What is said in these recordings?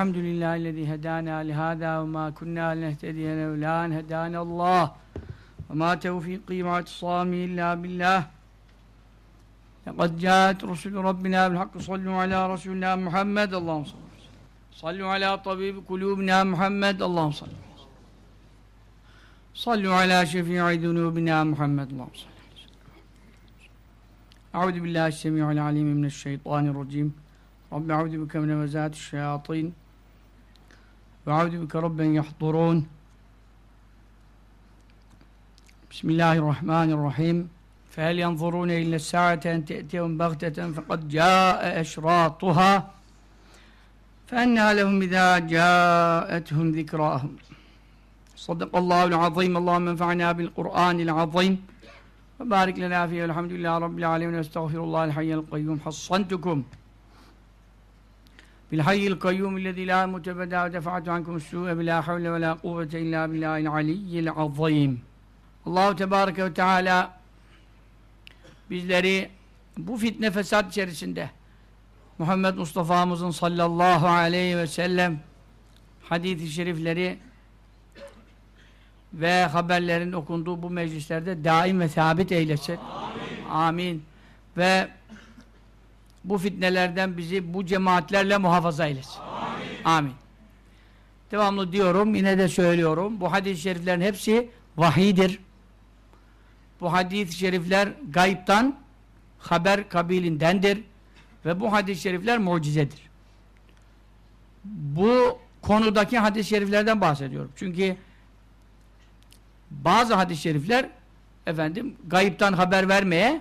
الحمد لله الذي هدانا لهذا وما كنا لنهتدي لولا أن هدانا الله. وما توفيقي مع اعتصامي إلا بالله. لقد جاءت رسل ربنا بالحق. صلوا على رسولنا محمد. اللهم صل صلوا على طبيب قلوبنا محمد. اللهم صل صلوا على شفيع ذنوبنا محمد. اللهم صل أعوذ بالله السميع العليم من الشيطان الرجيم. رب أعوذ بك من همزات الشياطين. وأعوذ بك رب يحضرون. بسم الله الرحمن الرحيم. فهل ينظرون إلا الساعة أن تأتيهم بغتة فقد جاء أشراطها؟ فأنى لهم إذا جاءتهم ذكراهم. صدق الله العظيم. اللهم انفعنا بالقرآن العظيم. وبارك لنا فيه الحمد لله رب العالمين. واستغفر الله الحي القيوم. حصنتكم. Bilhayyil kayyum illezî lâ mutebedâ ve defa'tu ankum s-sû'e havle ve lâ kuvvete illâ billâhil aliyyil azîm. Allahu Tebareke ve Teala bizleri bu fitne fesat içerisinde Muhammed Mustafa'mızın sallallahu aleyhi ve sellem hadis-i şerifleri ve haberlerin okunduğu bu meclislerde daim ve sabit eylesin. Amin. Amin. Ve bu fitnelerden bizi bu cemaatlerle muhafaza eylesin. Amin. Amin. Devamlı diyorum, yine de söylüyorum. Bu hadis-i şeriflerin hepsi vahidir. Bu hadis-i şerifler gayiptan haber kabilindendir. Ve bu hadis-i şerifler mucizedir. Bu konudaki hadis-i şeriflerden bahsediyorum. Çünkü bazı hadis-i şerifler efendim gayiptan haber vermeye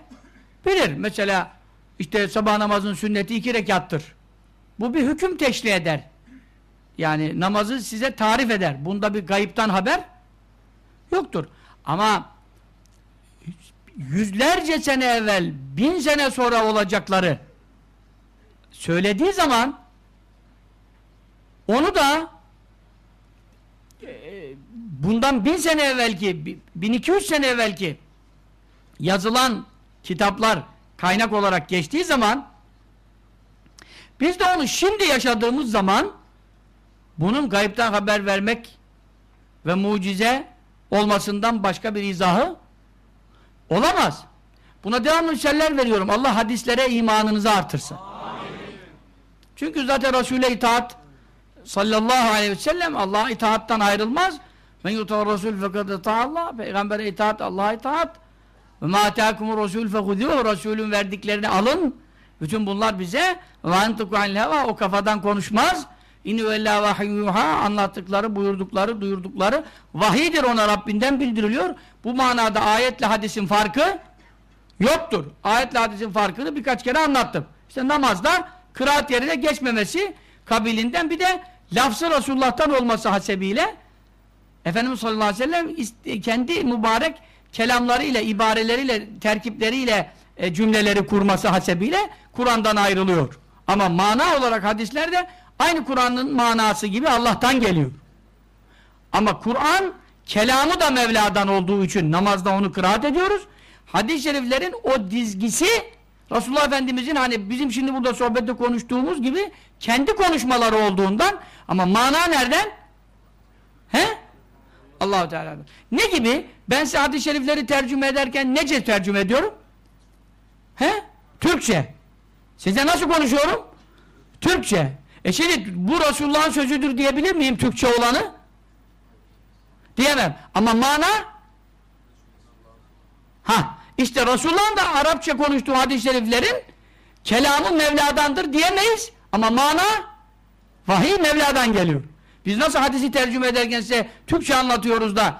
bilir. Mesela işte sabah namazın sünneti iki rekattır. Bu bir hüküm teşri eder. Yani namazı size tarif eder. Bunda bir gayiptan haber yoktur. Ama yüzlerce sene evvel, bin sene sonra olacakları söylediği zaman onu da e, bundan bin sene evvelki, bin iki yüz sene evvelki yazılan kitaplar kaynak olarak geçtiği zaman biz de onu şimdi yaşadığımız zaman bunun gayipten haber vermek ve mucize olmasından başka bir izahı olamaz. Buna devamlı misaller veriyorum. Allah hadislere imanınızı artırsın. Amin. Çünkü zaten Resul'e itaat sallallahu aleyhi ve sellem Allah'a itaattan ayrılmaz. Men yutar Resul fekad Allah. Peygamber'e itaat, Allah'a itaat. Ve ma atâkumur Resul fehudûh. Resulün verdiklerini alın. Bütün bunlar bize o kafadan konuşmaz. İnü vellâ vahiyyuha anlattıkları, buyurdukları, duyurdukları vahidir ona Rabbinden bildiriliyor. Bu manada ayetle hadisin farkı yoktur. Ayetle hadisin farkını birkaç kere anlattım. İşte namazda kıraat yerine geçmemesi kabilinden bir de lafzı Resulullah'tan olması hasebiyle Efendimiz sallallahu aleyhi ve sellem kendi mübarek kelamlarıyla, ibareleriyle, terkipleriyle e, cümleleri kurması hasebiyle Kur'an'dan ayrılıyor. Ama mana olarak hadislerde aynı Kur'an'ın manası gibi Allah'tan geliyor. Ama Kur'an kelamı da Mevla'dan olduğu için namazda onu kıraat ediyoruz. Hadis-i şeriflerin o dizgisi Resulullah Efendimizin hani bizim şimdi burada sohbette konuştuğumuz gibi kendi konuşmaları olduğundan ama mana nereden? He? Allahu Teala. Ne gibi? Ben size hadis-i şerifleri tercüme ederken nece tercüme ediyorum? He? Türkçe. Size nasıl konuşuyorum? Türkçe. E şimdi bu Resulullah'ın sözüdür diyebilir miyim Türkçe olanı? Diyemem. Ama mana ha işte Resulullah'ın da Arapça konuştuğu hadis-i şeriflerin kelamı Mevla'dandır diyemeyiz. Ama mana vahiy Mevla'dan geliyor. Biz nasıl hadisi tercüme ederken size Türkçe anlatıyoruz da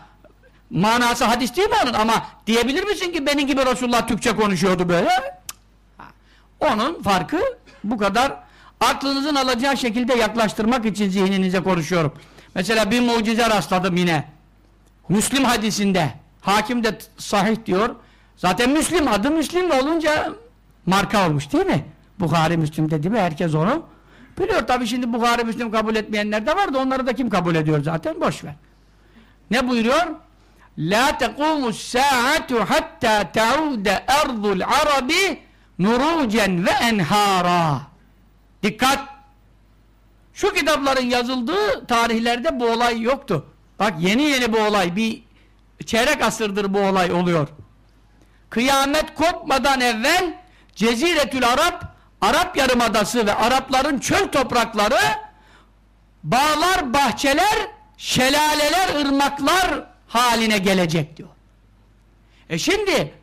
manası hadis değil mi onun? Ama diyebilir misin ki benim gibi Resulullah Türkçe konuşuyordu böyle? Onun farkı bu kadar aklınızın alacağı şekilde yaklaştırmak için zihninize konuşuyorum. Mesela bir mucize rastladım yine. Müslim hadisinde. Hakim de sahih diyor. Zaten Müslim adı Müslim olunca marka olmuş değil mi? Bukhari Müslim dedi mi herkes onu biliyor. Tabi şimdi Bukhari Müslim kabul etmeyenler de var da onları da kim kabul ediyor zaten boş ver. Ne buyuruyor? La tekumus saatu hatta taude erdul arabi nurucen ve enhara. Dikkat! Şu kitapların yazıldığı tarihlerde bu olay yoktu. Bak yeni yeni bu olay, bir çeyrek asırdır bu olay oluyor. Kıyamet kopmadan evvel Ceziretül Arap, Arap Yarımadası ve Arapların çöl toprakları bağlar, bahçeler, şelaleler, ırmaklar haline gelecek diyor. E şimdi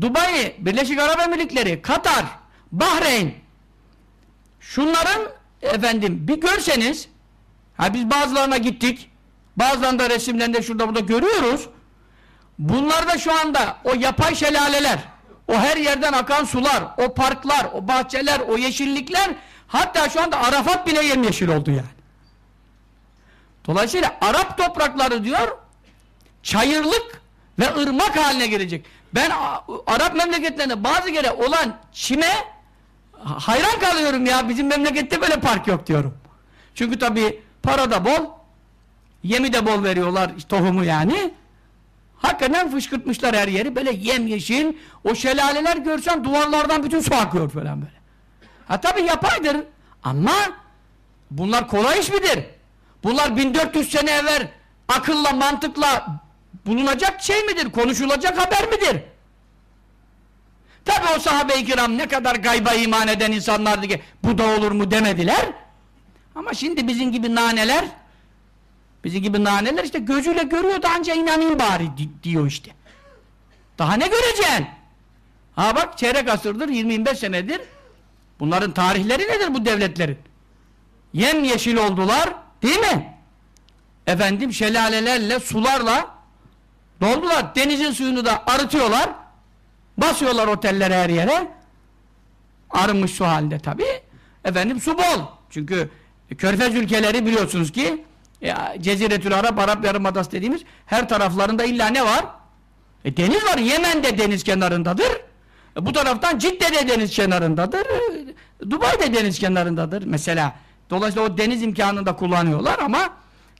Dubai, Birleşik Arap Emirlikleri, Katar, Bahreyn şunların efendim bir görseniz ha biz bazılarına gittik bazılarında resimlerinde şurada burada görüyoruz bunlarda şu anda o yapay şelaleler o her yerden akan sular o parklar, o bahçeler, o yeşillikler hatta şu anda Arafat bile yemyeşil oldu yani dolayısıyla Arap toprakları diyor çayırlık ve ırmak haline gelecek ben Arap memleketlerinde bazı kere olan çime hayran kalıyorum ya bizim memlekette böyle park yok diyorum. Çünkü tabi para da bol, yemi de bol veriyorlar tohumu yani. Hakikaten fışkırtmışlar her yeri böyle yemyeşil o şelaleler görsen duvarlardan bütün su akıyor falan böyle. Ha tabi yapaydır ama bunlar kolay iş midir? Bunlar 1400 sene evvel akılla mantıkla bulunacak şey midir? Konuşulacak haber midir? Tabi o sahabe-i kiram ne kadar gayba iman eden insanlardı ki bu da olur mu demediler. Ama şimdi bizim gibi naneler bizim gibi naneler işte gözüyle görüyor da anca inanayım bari di- diyor işte. Daha ne göreceksin? Ha bak çeyrek asırdır 20-25 senedir bunların tarihleri nedir bu devletlerin? Yem yeşil oldular değil mi? Efendim şelalelerle sularla doldular. Denizin suyunu da arıtıyorlar. Basıyorlar otellere her yere. Arınmış su halinde tabi. Efendim su bol. Çünkü Körfez ülkeleri biliyorsunuz ki ya, Ceziretül Arap, Arap Yarımadası dediğimiz her taraflarında illa ne var? E, deniz var. Yemen de deniz kenarındadır. E, bu taraftan Cidde de deniz kenarındadır. E, Dubai de deniz kenarındadır mesela. Dolayısıyla o deniz imkanını da kullanıyorlar ama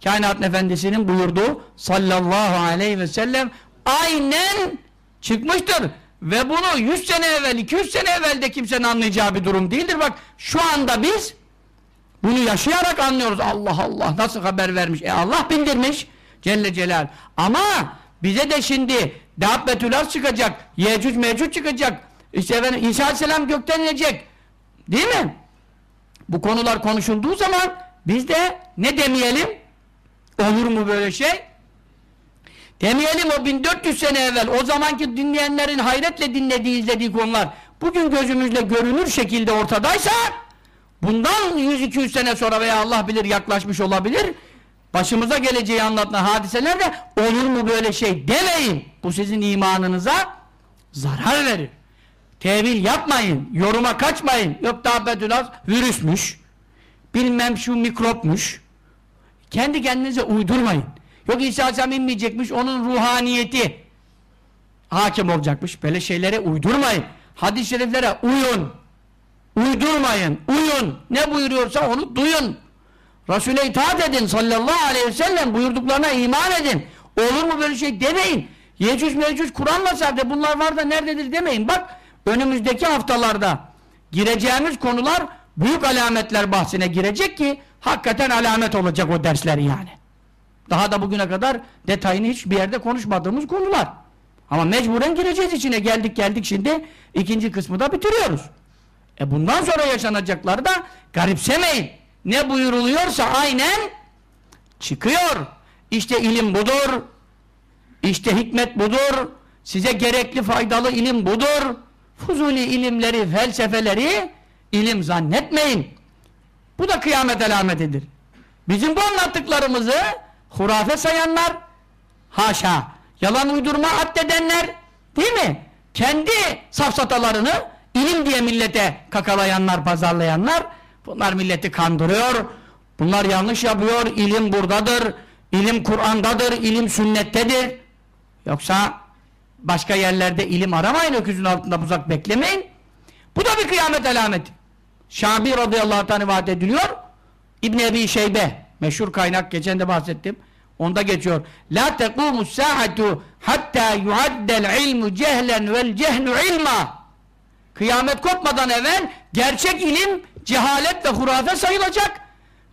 Kainat Efendisi'nin buyurduğu sallallahu aleyhi ve sellem aynen çıkmıştır. Ve bunu 100 sene evvel, 200 sene evvel de kimsenin anlayacağı bir durum değildir. Bak şu anda biz bunu yaşayarak anlıyoruz. Allah Allah nasıl haber vermiş? E Allah bildirmiş Celle Celal. Ama bize de şimdi Dabbetül Az çıkacak, Yecüc Mecüc çıkacak. İşte efendim İsa Aleyhisselam gökten inecek. Değil mi? Bu konular konuşulduğu zaman biz de ne demeyelim? Olur mu böyle şey? Demeyelim o 1400 sene evvel o zamanki dinleyenlerin hayretle dinlediği izlediği konular bugün gözümüzle görünür şekilde ortadaysa bundan 100-200 sene sonra veya Allah bilir yaklaşmış olabilir başımıza geleceği anlatan hadiselerde olur mu böyle şey demeyin. Bu sizin imanınıza zarar verir. Tevil yapmayın. Yoruma kaçmayın. Yok daha bedülaz virüsmüş. Bilmem şu mikropmuş. Kendi kendinize uydurmayın. Yok İsa Aleyhisselam inmeyecekmiş, onun ruhaniyeti hakim olacakmış. Böyle şeylere uydurmayın. Hadis-i şeriflere uyun. Uydurmayın, uyun. Ne buyuruyorsa onu duyun. Resul'e itaat edin sallallahu aleyhi ve sellem buyurduklarına iman edin. Olur mu böyle şey demeyin. Yecüc mecüc Kur'an'la sadece bunlar var da nerededir demeyin. Bak önümüzdeki haftalarda gireceğimiz konular büyük alametler bahsine girecek ki hakikaten alamet olacak o dersler yani. Daha da bugüne kadar detayını hiçbir yerde konuşmadığımız konular. Ama mecburen gireceğiz içine. Geldik geldik şimdi ikinci kısmı da bitiriyoruz. E bundan sonra yaşanacakları da garipsemeyin. Ne buyuruluyorsa aynen çıkıyor. İşte ilim budur. İşte hikmet budur. Size gerekli faydalı ilim budur. Fuzuli ilimleri, felsefeleri ilim zannetmeyin. Bu da kıyamet alametidir. Bizim bu anlattıklarımızı hurafe sayanlar, haşa, yalan uydurma addedenler, değil mi? Kendi safsatalarını ilim diye millete kakalayanlar, pazarlayanlar, Bunlar milleti kandırıyor. Bunlar yanlış yapıyor. İlim buradadır. İlim Kur'an'dadır. ilim sünnettedir. Yoksa başka yerlerde ilim aramayın. Öküzün altında buzak beklemeyin. Bu da bir kıyamet alameti. Şabi radıyallahu anh rivayet ediliyor. İbn Ebi Şeybe meşhur kaynak geçen de bahsettim. Onda geçiyor. La tekumu saatu hatta yuaddel ilmu cehlen vel cehlu ilma. Kıyamet kopmadan evvel gerçek ilim cehalet ve hurafe sayılacak.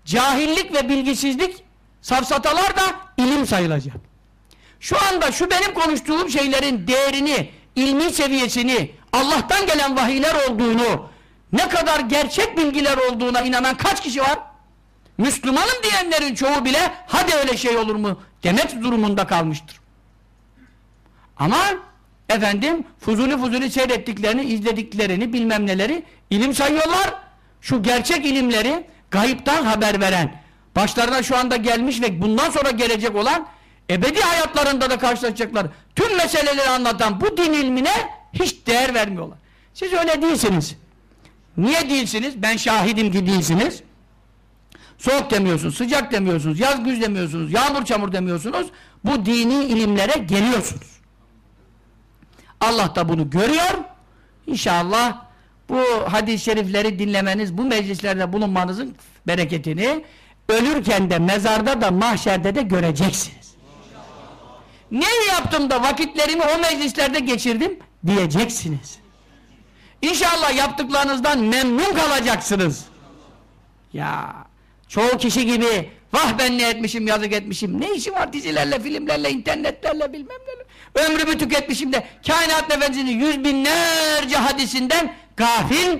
Cahillik ve bilgisizlik safsatalar da ilim sayılacak. Şu anda şu benim konuştuğum şeylerin değerini, ilmi seviyesini, Allah'tan gelen vahiyler olduğunu, ne kadar gerçek bilgiler olduğuna inanan kaç kişi var? Müslümanım diyenlerin çoğu bile hadi öyle şey olur mu demek durumunda kalmıştır. Ama efendim fuzuli fuzuli seyrettiklerini, izlediklerini, bilmem neleri ilim sayıyorlar. Şu gerçek ilimleri gayipten haber veren, başlarına şu anda gelmiş ve bundan sonra gelecek olan ebedi hayatlarında da karşılaşacaklar. Tüm meseleleri anlatan bu din ilmine hiç değer vermiyorlar. Siz öyle değilsiniz. Niye değilsiniz? Ben şahidim ki değilsiniz. Soğuk demiyorsunuz, sıcak demiyorsunuz, yaz güz demiyorsunuz, yağmur çamur demiyorsunuz. Bu dini ilimlere geliyorsunuz. Allah da bunu görüyor. İnşallah bu hadis-i şerifleri dinlemeniz, bu meclislerde bulunmanızın bereketini ölürken de, mezarda da, mahşerde de göreceksiniz. Ne yaptım da vakitlerimi o meclislerde geçirdim diyeceksiniz. İnşallah yaptıklarınızdan memnun kalacaksınız. Ya çoğu kişi gibi vah ben ne etmişim yazık etmişim ne işim var dizilerle filmlerle internetlerle bilmem neler ömrümü tüketmişim de kainat efendisinin yüz binlerce hadisinden gafil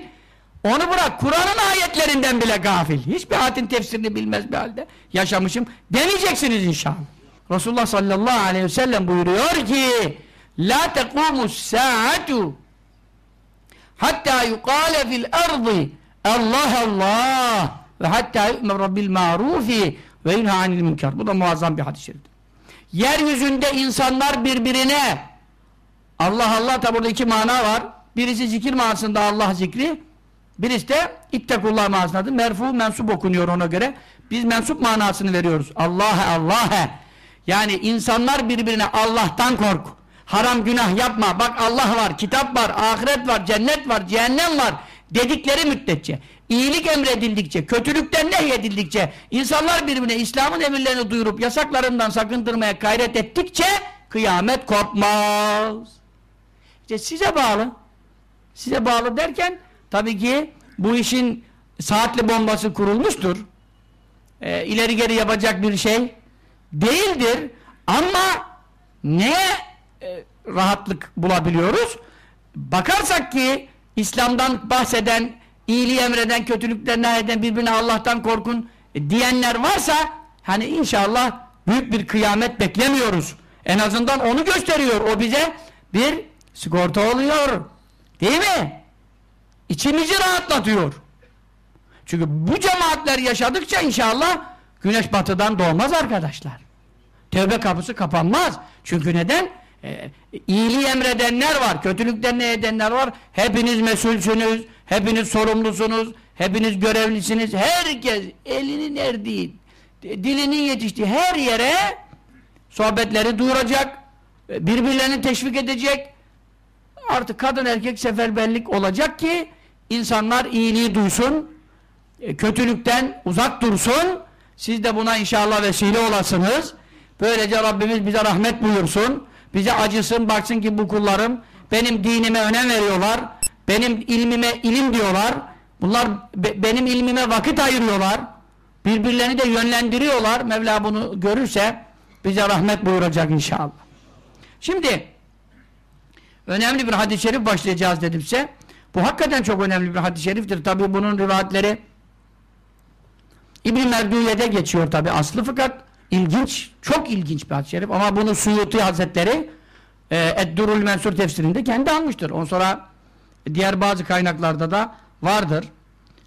onu bırak Kur'an'ın ayetlerinden bile gafil hiçbir ayetin tefsirini bilmez bir halde yaşamışım demeyeceksiniz inşallah Resulullah sallallahu aleyhi ve sellem buyuruyor ki la tekumus saatu hatta yukale fil ardı Allah Allah ve hatta yu'mera bil marufi ve yunha anil münker. Bu da muazzam bir hadis-i. Yeryüzünde insanlar birbirine Allah Allah da burada iki mana var. Birisi zikir manasında Allah zikri, birisi de ittekullah manasındadır. Merfu mensup okunuyor ona göre. Biz mensup manasını veriyoruz. Allah'a Allah'a. Yani insanlar birbirine Allah'tan kork. Haram günah yapma. Bak Allah var, kitap var, ahiret var, cennet var, cehennem var dedikleri müddetçe, iyilik emredildikçe, kötülükten nehyedildikçe, insanlar birbirine İslam'ın emirlerini duyurup yasaklarından sakındırmaya gayret ettikçe kıyamet kopmaz. İşte size bağlı. Size bağlı derken tabii ki bu işin saatli bombası kurulmuştur. Ee, ileri geri yapacak bir şey değildir. Ama ne e, rahatlık bulabiliyoruz? Bakarsak ki İslam'dan bahseden, iyiliği emreden, kötülükten nehyeden, birbirine Allah'tan korkun e, diyenler varsa hani inşallah büyük bir kıyamet beklemiyoruz. En azından onu gösteriyor. O bize bir sigorta oluyor. Değil mi? İçimizi rahatlatıyor. Çünkü bu cemaatler yaşadıkça inşallah güneş batıdan doğmaz arkadaşlar. Tevbe kapısı kapanmaz. Çünkü neden? Ee, iyiliği emredenler var, kötülükten ne edenler var. Hepiniz mesulsünüz, hepiniz sorumlusunuz, hepiniz görevlisiniz. Herkes elinin erdiği, dilinin yetiştiği her yere sohbetleri duyuracak, birbirlerini teşvik edecek. Artık kadın erkek seferberlik olacak ki insanlar iyiliği duysun, e, kötülükten uzak dursun. Siz de buna inşallah vesile olasınız. Böylece Rabbimiz bize rahmet buyursun. Bize acısın, baksın ki bu kullarım benim dinime önem veriyorlar. Benim ilmime ilim diyorlar. Bunlar be, benim ilmime vakit ayırıyorlar. Birbirlerini de yönlendiriyorlar. Mevla bunu görürse bize rahmet buyuracak inşallah. Şimdi önemli bir hadis-i şerif başlayacağız dedim size. Bu hakikaten çok önemli bir hadis-i şeriftir. Tabi bunun rivayetleri İbn-i Merduye'de geçiyor tabi aslı fakat ilginç, çok ilginç bir hadis-i şerif ama bunu Suyuti Hazretleri e, Eddurul Mensur tefsirinde kendi almıştır. Ondan sonra diğer bazı kaynaklarda da vardır.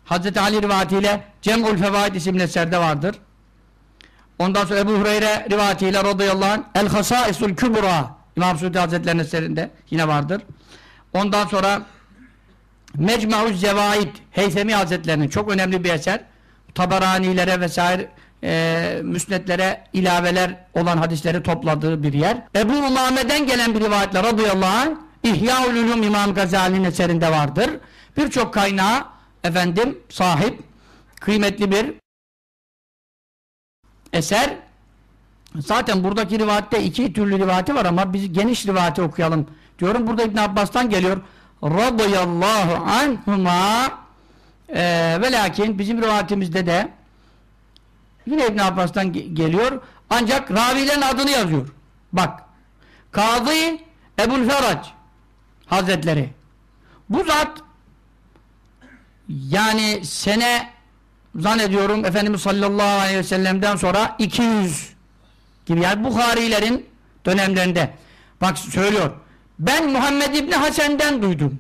Hazreti Ali rivayetiyle Cem'ul Fevaid isimli eserde vardır. Ondan sonra Ebu Hureyre rivayetiyle radıyallahu anh El Hasaisul Kübra İmam Suyuti Hazretleri'nin eserinde yine vardır. Ondan sonra Mecmu'z Zevaid Heythemi Hazretlerinin çok önemli bir eser. Tabaranilere vesaire e, müsnetlere ilaveler olan hadisleri topladığı bir yer. Ebu Umame'den gelen bir rivayetle radıyallahu anh İhya Ulum İmam Gazali'nin eserinde vardır. Birçok kaynağı efendim sahip kıymetli bir eser. Zaten buradaki rivayette iki türlü rivayeti var ama biz geniş rivayeti okuyalım diyorum. Burada İbn Abbas'tan geliyor. Radıyallahu anhuma ee, ve lakin bizim rivayetimizde de yine İbn Abbas'tan ge- geliyor. Ancak ravilerin adını yazıyor. Bak. Kadı Ebu'l Ferac Hazretleri. Bu zat yani sene zannediyorum Efendimiz sallallahu aleyhi ve sellem'den sonra 200 gibi yani Bukharilerin dönemlerinde. Bak söylüyor. Ben Muhammed İbni Hasen'den duydum.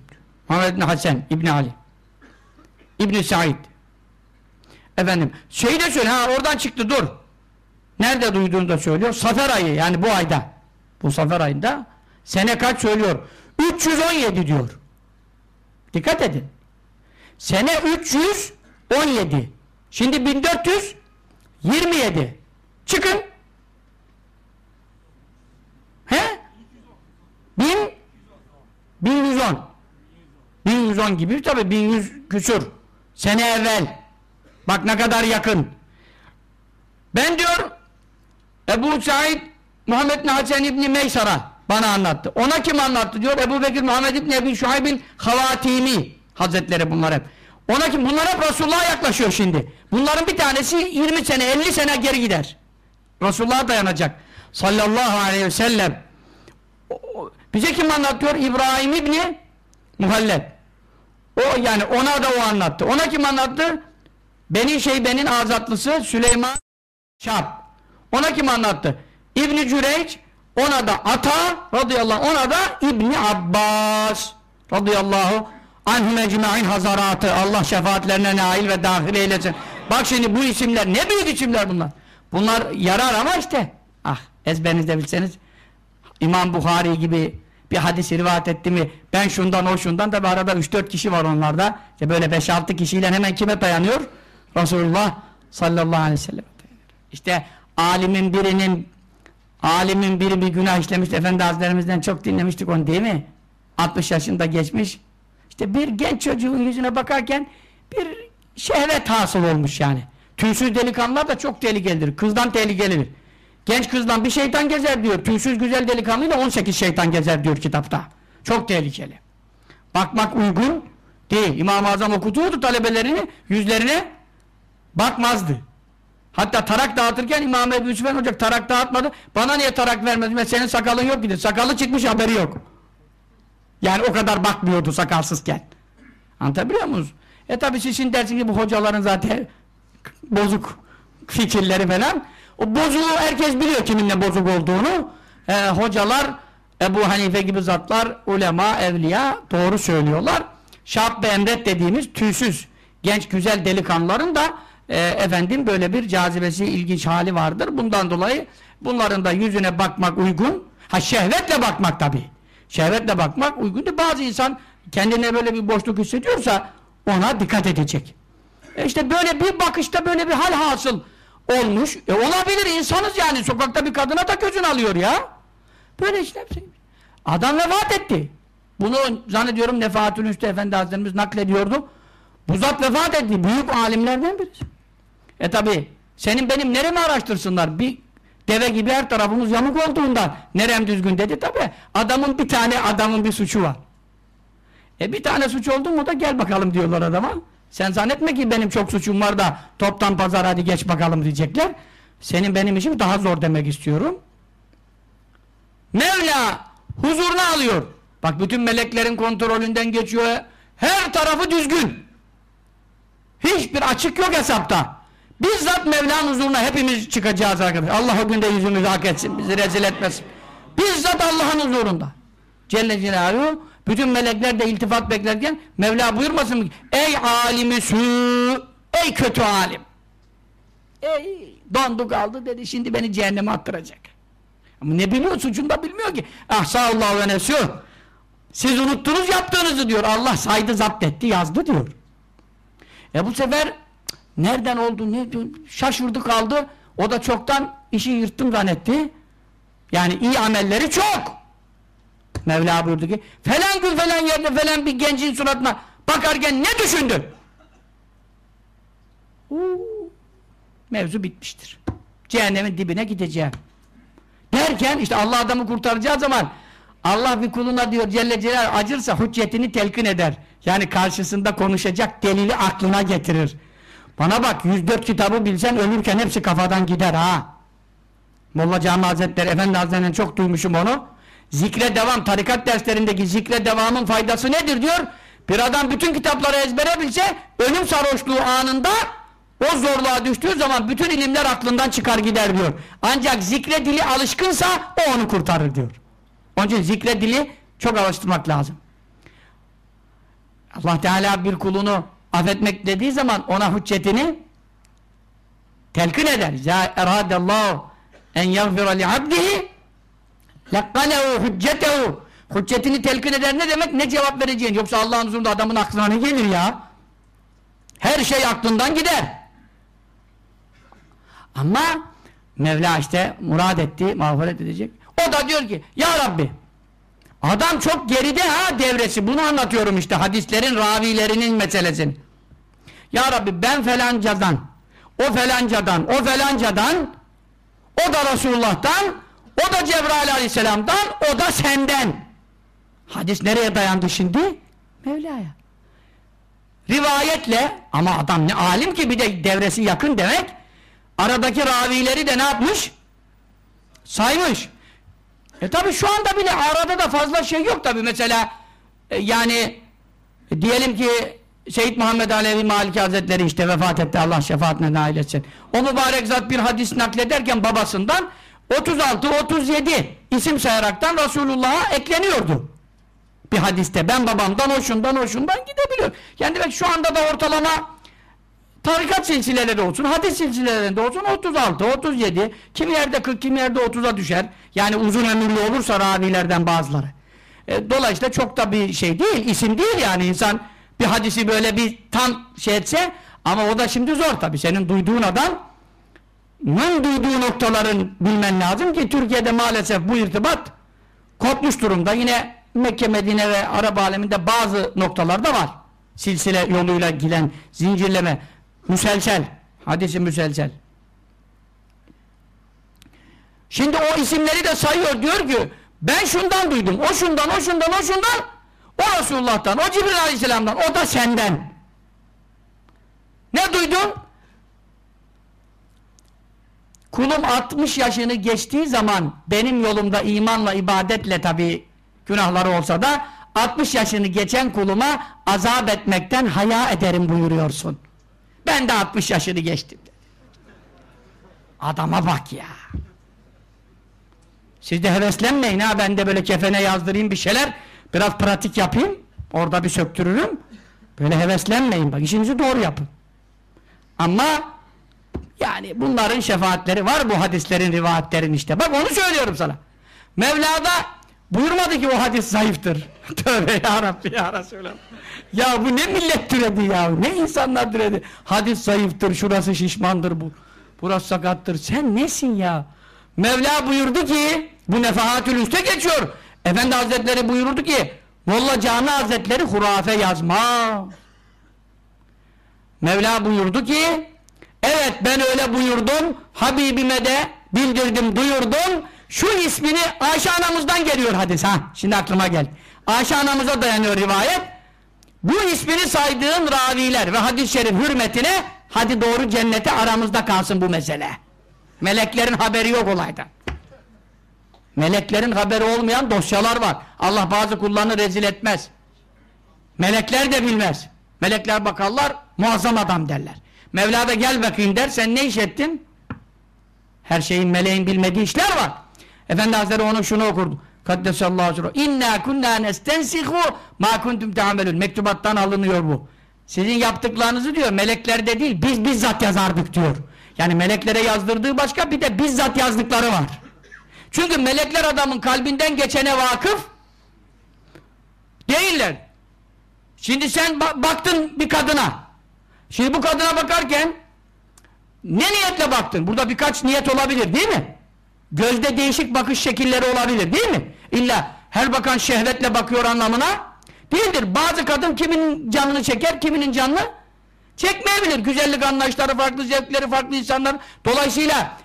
Muhammed İbni Hasen İbni Ali. İbni Said. Efendim şey de söyle ha oradan çıktı dur. Nerede duyduğunu da söylüyor. Safer ayı yani bu ayda. Bu Safer ayında sene kaç söylüyor 317 diyor dikkat edin sene 317 şimdi 1427 çıkın He? Bin? 1110. 1110 gibi tabi 1100 küsur. Sene evvel. Bak ne kadar yakın. Ben diyor Ebu Said Muhammed bin Hasan İbni Meysara bana anlattı. Ona kim anlattı diyor? Ebu Bekir Muhammed İbni Ebi Şuayb'in Havatimi Hazretleri bunlar hep. Ona kim? Bunlar hep Resulullah'a yaklaşıyor şimdi. Bunların bir tanesi 20 sene 50 sene geri gider. Resulullah'a dayanacak. Sallallahu aleyhi ve sellem. Bize kim anlatıyor? İbrahim İbni Muhalleb. O yani ona da o anlattı. Ona kim anlattı? Beni Şeybe'nin azatlısı Süleyman Şab. Ona kim anlattı? İbni Cüreyç ona da Ata radıyallahu ona da İbni Abbas radıyallahu anhum ecmain hazaratı Allah şefaatlerine nail ve dahil eylesin. Bak şimdi bu isimler ne büyük isimler bunlar. Bunlar yarar ama işte ah ezberinizde bilseniz İmam Bukhari gibi bir hadis rivayet etti mi ben şundan o şundan da bir arada 3-4 kişi var onlarda işte böyle 5-6 kişiyle hemen kime dayanıyor? Resulullah sallallahu aleyhi ve sellem işte alimin birinin alimin biri bir günah işlemiş Efendi Hazretlerimizden çok dinlemiştik onu değil mi? 60 yaşında geçmiş işte bir genç çocuğun yüzüne bakarken bir şehvet hasıl olmuş yani tüysüz delikanlılar da çok tehlikelidir kızdan tehlikelidir Genç kızdan bir şeytan gezer diyor. Tüysüz güzel delikanlıyla 18 şeytan gezer diyor kitapta. Çok tehlikeli. Bakmak uygun değil. İmam-ı Azam okutuyordu talebelerini, yüzlerine bakmazdı. Hatta tarak dağıtırken İmam Ebu Yusuf Hoca tarak dağıtmadı. Bana niye tarak vermedin? Senin sakalın yok gidin. Sakalı çıkmış haberi yok. Yani o kadar bakmıyordu sakalsızken. Anlatabiliyor musunuz? E tabi sizin dersin ki bu hocaların zaten bozuk fikirleri falan. O bozuğu herkes biliyor kiminle bozuk olduğunu. Ee, hocalar, Ebu Hanife gibi zatlar, ulema, evliya doğru söylüyorlar. Şahap ve emret dediğimiz tüysüz, genç güzel delikanlıların da e, efendim böyle bir cazibesi, ilginç hali vardır. Bundan dolayı bunların da yüzüne bakmak uygun. Ha şehvetle bakmak tabi. Şehvetle bakmak uygun. Bazı insan kendine böyle bir boşluk hissediyorsa ona dikkat edecek. E işte böyle bir bakışta böyle bir hal hasıl olmuş. E olabilir insanız yani. Sokakta bir kadına da gözün alıyor ya. Böyle işte. Adam vefat etti. Bunu zannediyorum Nefahatül Üstü Efendi Hazretlerimiz naklediyordu. Bu zat vefat etti. Büyük alimlerden birisi. E tabi senin benim neremi araştırsınlar? Bir deve gibi her tarafımız yamuk olduğundan nerem düzgün dedi tabi. Adamın bir tane adamın bir suçu var. E bir tane suç oldu mu da gel bakalım diyorlar adama. Sen zannetme ki benim çok suçum var da toptan pazar hadi geç bakalım diyecekler. Senin benim işim daha zor demek istiyorum. Mevla huzuruna alıyor. Bak bütün meleklerin kontrolünden geçiyor. Her tarafı düzgün. Hiçbir açık yok hesapta. Bizzat Mevla'nın huzuruna hepimiz çıkacağız arkadaşlar. Allah o günde yüzümüzü hak etsin. Bizi rezil etmesin. Bizzat Allah'ın huzurunda. Celle Celaluhu bütün melekler de iltifat beklerken Mevla buyurmasın mı? Ey alimi sü Ey kötü alim Ey dondu kaldı dedi şimdi beni cehenneme attıracak. Ama ne biliyor suçunu da bilmiyor ki. Ah sağ Allah ve nefsü Siz unuttunuz yaptığınızı diyor. Allah saydı zapt etti yazdı diyor. E bu sefer nereden oldu ne şaşırdı kaldı. O da çoktan işi yırttım zannetti. Yani iyi amelleri çok. Mevla buyurdu ki falan gün falan yerde falan bir gencin suratına bakarken ne düşündün? Uuu, mevzu bitmiştir. Cehennemin dibine gideceğim. Derken işte Allah adamı kurtaracağı zaman Allah bir kuluna diyor Celle Celal acırsa hüccetini telkin eder. Yani karşısında konuşacak delili aklına getirir. Bana bak 104 kitabı bilsen ölürken hepsi kafadan gider ha. Molla Cami Hazretleri Efendi Hazretleri'nden çok duymuşum onu. Zikre devam, tarikat derslerindeki zikre devamın faydası nedir diyor. Bir adam bütün kitapları ezbere bilse ölüm sarhoşluğu anında o zorluğa düştüğü zaman bütün ilimler aklından çıkar gider diyor. Ancak zikre dili alışkınsa o onu kurtarır diyor. Onun için zikre dili çok alıştırmak lazım. Allah Teala bir kulunu affetmek dediği zaman ona hüccetini telkin eder. Ya eradallahu en yagfira li abdihi lekkalehu hüccetehu hüccetini telkin eder ne demek? Ne cevap vereceğin? Yoksa Allah'ın huzurunda adamın aklına ne gelir ya? Her şey aklından gider. Ama Mevla işte murad etti, mağfiret edecek. O da diyor ki, Ya Rabbi adam çok geride ha devresi. Bunu anlatıyorum işte hadislerin ravilerinin meselesini. Ya Rabbi ben felancadan, o felancadan, o felancadan, o da Resulullah'tan, o da Cebrail aleyhisselamdan, o da senden. Hadis nereye dayandı şimdi? Mevla'ya. Rivayetle, ama adam ne alim ki bir de devresi yakın demek, aradaki ravileri de ne yapmış? Saymış. E tabi şu anda bile arada da fazla şey yok tabi mesela e, yani e, diyelim ki Seyyid Muhammed Alevi Maliki Hazretleri işte vefat etti Allah şefaatine nail etsin. O mübarek zat bir hadis naklederken babasından 36-37 isim sayaraktan Resulullah'a ekleniyordu. Bir hadiste ben babamdan o şundan o şundan gidebiliyor. Yani demek şu anda da ortalama tarikat silsileleri olsun, hadis silsilelerinde olsun 36, 37, kimi yerde 40, kimi yerde 30'a düşer. Yani uzun ömürlü olursa ravilerden bazıları. E, dolayısıyla çok da bir şey değil, isim değil yani insan bir hadisi böyle bir tam şey etse ama o da şimdi zor tabi. Senin duyduğun adam bunun duyduğu noktaların bilmen lazım ki Türkiye'de maalesef bu irtibat kopmuş durumda. Yine Mekke, Medine ve Arap aleminde bazı noktalarda var. Silsile yoluyla giden zincirleme müselsel. Hadisi müselsel. Şimdi o isimleri de sayıyor diyor ki ben şundan duydum. O şundan, o şundan, o şundan. O Resulullah'tan, o Cibril Aleyhisselam'dan, o da senden. Ne duydun? Kulum 60 yaşını geçtiği zaman benim yolumda imanla, ibadetle tabi günahları olsa da 60 yaşını geçen kuluma azap etmekten haya ederim buyuruyorsun. Ben de 60 yaşını geçtim. Adama bak ya. Siz de heveslenmeyin ha ben de böyle kefene yazdırayım bir şeyler biraz pratik yapayım orada bir söktürürüm. Böyle heveslenmeyin bak işinizi doğru yapın. Ama yani bunların şefaatleri var bu hadislerin rivayetlerin işte. Bak onu söylüyorum sana. Mevla'da buyurmadı ki o hadis zayıftır. Tövbe ya Rabbi ya Resulallah. Ya bu ne millet türedi ya? Ne insanlar türedi? Hadis zayıftır şurası şişmandır bu burası sakattır. Sen nesin ya? Mevla buyurdu ki bu nefahatül üste geçiyor. Efendi Hazretleri buyurdu ki Molla Cami Hazretleri hurafe yazma. Mevla buyurdu ki evet ben öyle buyurdum Habibime de bildirdim duyurdum. Şu ismini Ayşe anamızdan geliyor hadis ha şimdi aklıma gel Ayşe anamıza dayanıyor rivayet. Bu ismini saydığın raviler ve hadis-i şerif hürmetine hadi doğru cennete aramızda kalsın bu mesele. Meleklerin haberi yok olaydan Meleklerin haberi olmayan dosyalar var. Allah bazı kullarını rezil etmez. Melekler de bilmez. Melekler bakarlar, muazzam adam derler. Mevla da gel bakayım der, sen ne iş ettin? Her şeyin meleğin bilmediği işler var. Efendi Hazretleri onun şunu okurdu. Kaddesallahu aleyhi ve. İnna kunna nestensihu ma kuntum teamelun. Mektubattan alınıyor bu. Sizin yaptıklarınızı diyor, meleklerde değil, biz bizzat yazardık diyor. Yani meleklere yazdırdığı başka, bir de bizzat yazdıkları var. Çünkü melekler adamın kalbinden geçene vakıf Değiller. Şimdi sen ba- baktın bir kadına. Şimdi bu kadına bakarken ne niyetle baktın? Burada birkaç niyet olabilir değil mi? Gözde değişik bakış şekilleri olabilir değil mi? İlla her bakan şehvetle bakıyor anlamına değildir. Bazı kadın kiminin canını çeker, kiminin canını çekmeyebilir. Güzellik anlayışları farklı, zevkleri farklı insanlar. Dolayısıyla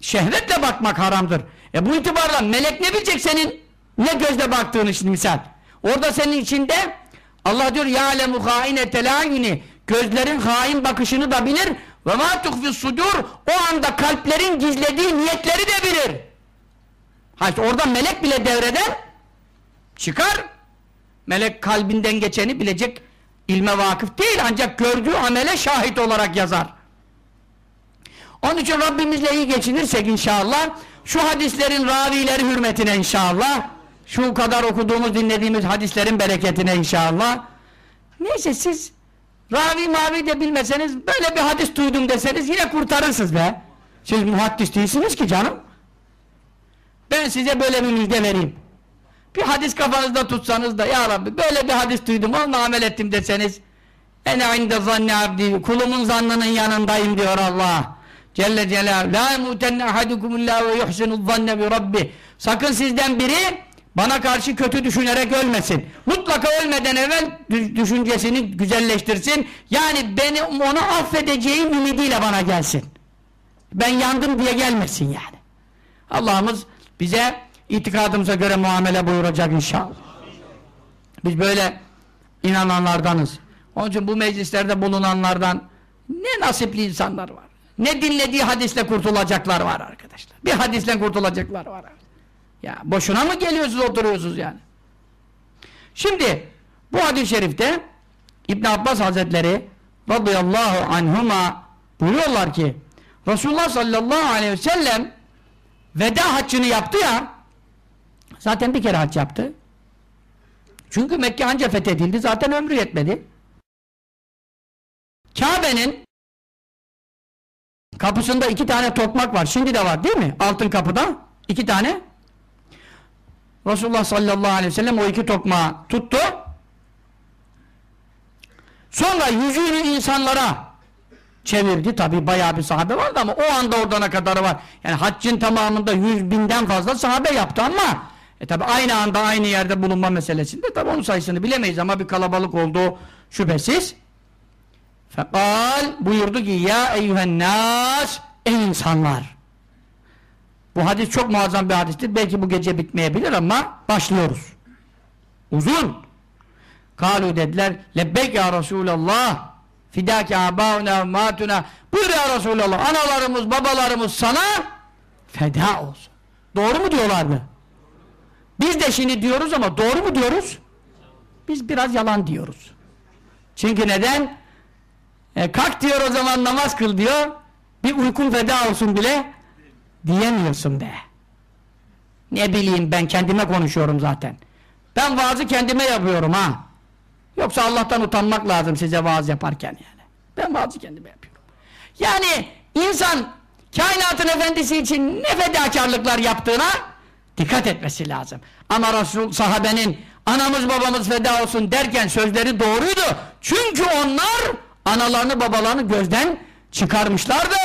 şehvetle bakmak haramdır. E bu itibarla melek ne bilecek senin ne gözle baktığını şimdi misal. Orada senin içinde Allah diyor ya alemu hainetel ayuni gözlerin hain bakışını da bilir ve ma tuhfis sudur o anda kalplerin gizlediği niyetleri de bilir. Ha işte orada melek bile devreden çıkar. Melek kalbinden geçeni bilecek ilme vakıf değil ancak gördüğü amele şahit olarak yazar. Onun için Rabbimizle iyi geçinirsek inşallah şu hadislerin ravileri hürmetine inşallah şu kadar okuduğumuz dinlediğimiz hadislerin bereketine inşallah. Neyse siz ravi mavi de bilmeseniz böyle bir hadis duydum deseniz yine kurtarırsınız be. Siz muhaddis değilsiniz ki canım. Ben size böyle bir müjde vereyim. Bir hadis kafanızda tutsanız da ya Rabbi böyle bir hadis duydum onunla amel ettim deseniz ene inde zanni abdi kulumun zannının yanındayım diyor Allah Celle Celaluhu la yemutenne ahadukumullahu ve yuhsinu zanne bi rabbi sakın sizden biri bana karşı kötü düşünerek ölmesin mutlaka ölmeden evvel dü- düşüncesini güzelleştirsin yani beni onu affedeceğim ümidiyle bana gelsin ben yandım diye gelmesin yani Allah'ımız bize itikadımıza göre muamele buyuracak inşallah. Biz böyle inananlardanız. Onun için bu meclislerde bulunanlardan ne nasipli insanlar var. Ne dinlediği hadisle kurtulacaklar var arkadaşlar. Bir hadisle kurtulacaklar var. Ya boşuna mı geliyorsunuz oturuyorsunuz yani? Şimdi bu hadis-i şerifte İbn Abbas Hazretleri radıyallahu anhuma buyuruyorlar ki Resulullah sallallahu aleyhi ve sellem veda haccını yaptı ya zaten bir kere hac yaptı çünkü Mekke anca fethedildi zaten ömrü yetmedi Kabe'nin kapısında iki tane tokmak var şimdi de var değil mi altın kapıda iki tane Resulullah sallallahu aleyhi ve sellem o iki tokmağı tuttu sonra yüzünü insanlara çevirdi. Tabi bayağı bir sahabe vardı ama o anda oradan kadar var. Yani haccın tamamında yüz binden fazla sahabe yaptı ama e tabi aynı anda aynı yerde bulunma meselesinde tabi onun sayısını bilemeyiz ama bir kalabalık olduğu şüphesiz. Fekal buyurdu ki ya eyyühen nas ey insanlar. Bu hadis çok muazzam bir hadistir. Belki bu gece bitmeyebilir ama başlıyoruz. Uzun. Kalu dediler lebbek ya Resulallah fidâke âbâuna mâtuna buyur ya Resulallah analarımız babalarımız sana feda olsun. Doğru mu diyorlardı? Biz de şimdi diyoruz ama doğru mu diyoruz? Biz biraz yalan diyoruz. Çünkü neden? E, kalk diyor o zaman namaz kıl diyor. Bir uykun feda olsun bile diyemiyorsun be. Ne bileyim ben kendime konuşuyorum zaten. Ben vaazı kendime yapıyorum ha. Yoksa Allah'tan utanmak lazım size vaaz yaparken yani. Ben vaazı kendime yapıyorum. Yani insan kainatın efendisi için ne fedakarlıklar yaptığına dikkat etmesi lazım. Ama Resul sahabenin anamız babamız feda olsun derken sözleri doğruydu. Çünkü onlar analarını babalarını gözden çıkarmışlardı.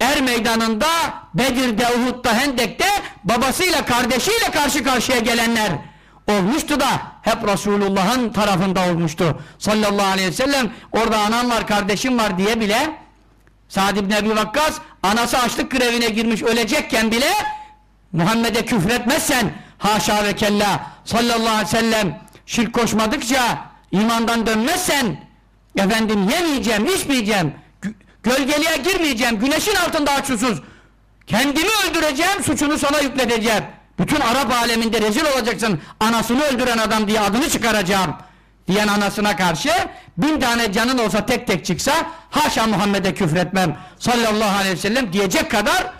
Er meydanında, Bedir'de, Uhud'da, Hendek'te babasıyla kardeşiyle karşı karşıya gelenler olmuştu da hep Resulullah'ın tarafında olmuştu. Sallallahu aleyhi ve sellem orada anam var, kardeşim var diye bile Sa'd ibn Ebi Vakkas anası açlık grevine girmiş ölecekken bile Muhammed'e küfretmezsen haşa ve kella sallallahu aleyhi ve sellem şirk koşmadıkça imandan dönmezsen efendim yemeyeceğim, içmeyeceğim. Gö- gölgeliğe girmeyeceğim. Güneşin altında aç susuz kendimi öldüreceğim suçunu sana yükleteceğim. Bütün Arap aleminde rezil olacaksın. Anasını öldüren adam diye adını çıkaracağım. Diyen anasına karşı bin tane canın olsa tek tek çıksa haşa Muhammed'e küfretmem. Sallallahu aleyhi ve sellem diyecek kadar.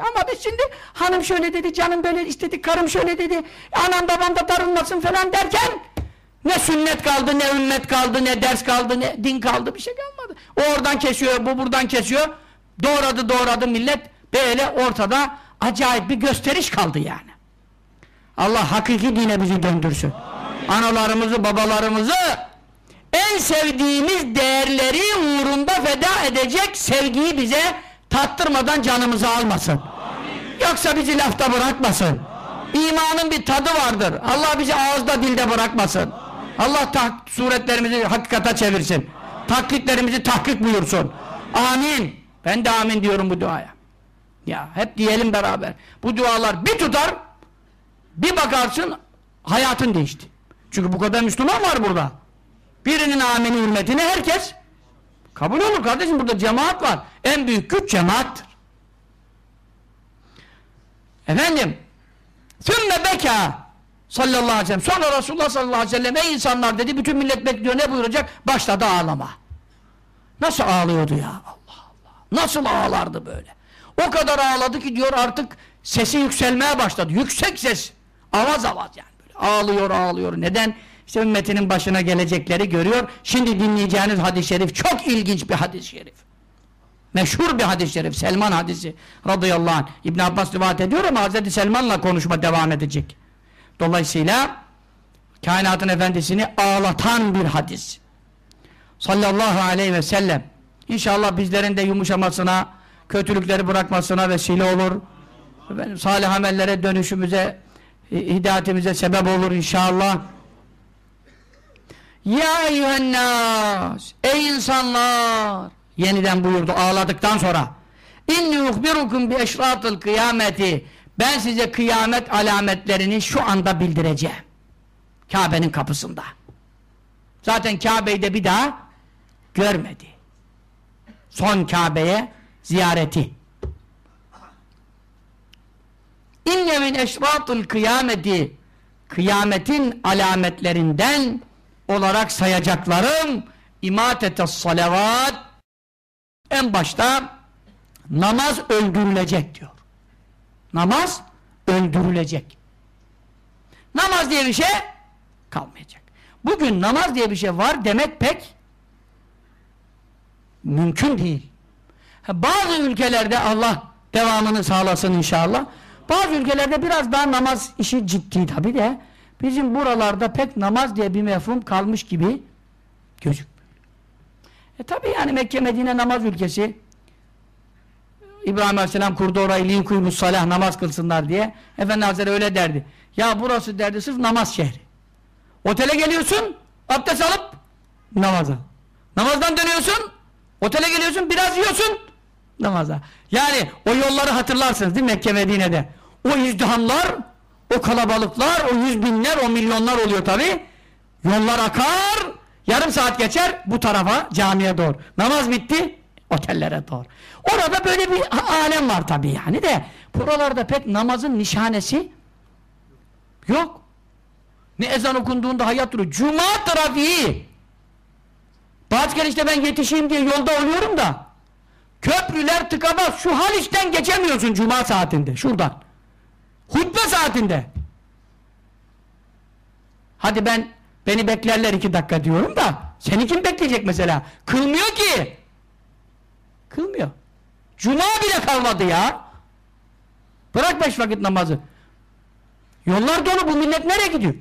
Ama biz şimdi hanım şöyle dedi canım böyle istedi karım şöyle dedi anam babam da darılmasın falan derken ne sünnet kaldı ne ümmet kaldı ne ders kaldı ne din kaldı bir şey kalmadı o oradan kesiyor bu buradan kesiyor doğradı doğradı millet böyle ortada acayip bir gösteriş kaldı yani Allah hakiki dine bizi döndürsün Analarımızı, babalarımızı en sevdiğimiz değerleri uğrunda feda edecek sevgiyi bize tattırmadan canımızı almasın. Yoksa bizi lafta bırakmasın. İmanın bir tadı vardır. Allah bizi ağızda dilde bırakmasın. Allah suretlerimizi hakikata çevirsin. Taklitlerimizi tahkik buyursun. Amin. Ben de amin diyorum bu duaya. Ya hep diyelim beraber. Bu dualar bir tutar bir bakarsın hayatın değişti. Çünkü bu kadar Müslüman var burada. Birinin amini hürmetine herkes kabul olur kardeşim burada cemaat var. En büyük güç cemaattir. Efendim Sümme beka sallallahu aleyhi ve sellem. Sonra Resulullah sallallahu aleyhi ve sellem ey insanlar dedi bütün millet bekliyor ne buyuracak? Başladı ağlama. Nasıl ağlıyordu ya Allah Allah. Nasıl ağlardı böyle. O kadar ağladı ki diyor artık sesi yükselmeye başladı. Yüksek ses. Avaz avaz yani böyle. Ağlıyor ağlıyor. Neden? İşte ümmetinin başına gelecekleri görüyor. Şimdi dinleyeceğiniz hadis-i şerif çok ilginç bir hadis-i şerif. Meşhur bir hadis-i şerif. Selman hadisi radıyallahu anh. İbn Abbas rivayet ediyor ama Hazreti Selman'la konuşma devam edecek. Dolayısıyla kainatın efendisini ağlatan bir hadis. Sallallahu aleyhi ve sellem. İnşallah bizlerin de yumuşamasına, kötülükleri bırakmasına vesile olur. Efendim, salih amellere dönüşümüze, hidayetimize sebep olur inşallah. Ya eyyühennas Ey insanlar Yeniden buyurdu ağladıktan sonra İnni uhbirukum bi eşratıl kıyameti Ben size kıyamet alametlerini şu anda bildireceğim. Kabe'nin kapısında. Zaten Kabe'yi de bir daha görmedi. Son Kabe'ye ziyareti. İnne min eşratıl kıyameti Kıyametin alametlerinden olarak sayacaklarım imatetes salavat. En başta namaz öldürülecek diyor. Namaz öldürülecek. Namaz diye bir şey kalmayacak. Bugün namaz diye bir şey var demek pek mümkün değil. Bazı ülkelerde Allah devamını sağlasın inşallah. Bazı ülkelerde biraz daha namaz işi ciddi tabi de bizim buralarda pek namaz diye bir mefhum kalmış gibi gözükmüyor. E tabi yani Mekke Medine namaz ülkesi İbrahim Aleyhisselam kurdu orayı liyukuymus salah namaz kılsınlar diye Efendi Hazretleri öyle derdi. Ya burası derdi sırf namaz şehri. Otele geliyorsun abdest alıp namaza. Namazdan dönüyorsun otele geliyorsun biraz yiyorsun namaza. Yani o yolları hatırlarsınız değil mi Mekke Medine'de? O izdihamlar o kalabalıklar, o yüz binler, o milyonlar oluyor tabi. Yollar akar, yarım saat geçer bu tarafa camiye doğru. Namaz bitti, otellere doğru. Orada böyle bir alem var tabi yani de. Buralarda pek namazın nişanesi yok. Ne ezan okunduğunda hayat duruyor. Cuma trafiği. Bazı kere işte ben yetişeyim diye yolda oluyorum da köprüler tıkamaz. Şu Haliç'ten geçemiyorsun cuma saatinde. Şuradan. Hutbe saatinde. Hadi ben beni beklerler iki dakika diyorum da seni kim bekleyecek mesela? Kılmıyor ki. Kılmıyor. Cuma bile kalmadı ya. Bırak beş vakit namazı. Yollar dolu bu millet nereye gidiyor?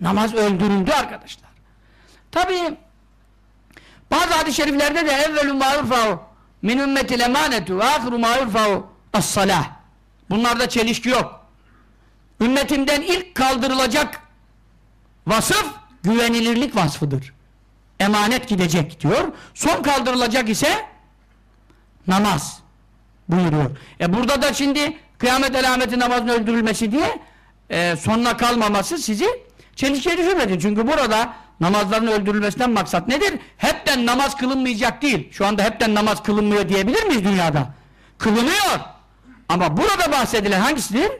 Namaz öldürüldü arkadaşlar. Tabii bazı hadis-i şeriflerde de evvelü ma yurfa'u min ümmetil emanetu ve ahiru ma yurfa'u as-salah. Bunlarda çelişki yok. Ümmetimden ilk kaldırılacak vasıf güvenilirlik vasfıdır. Emanet gidecek diyor. Son kaldırılacak ise namaz buyuruyor. E burada da şimdi kıyamet alameti namazın öldürülmesi diye e, sonuna kalmaması sizi çelişkiye düşürmedi. Çünkü burada namazların öldürülmesinden maksat nedir? Hepten namaz kılınmayacak değil. Şu anda hepten namaz kılınmıyor diyebilir miyiz dünyada? Kılınıyor. Ama burada bahsedilen hangisidir?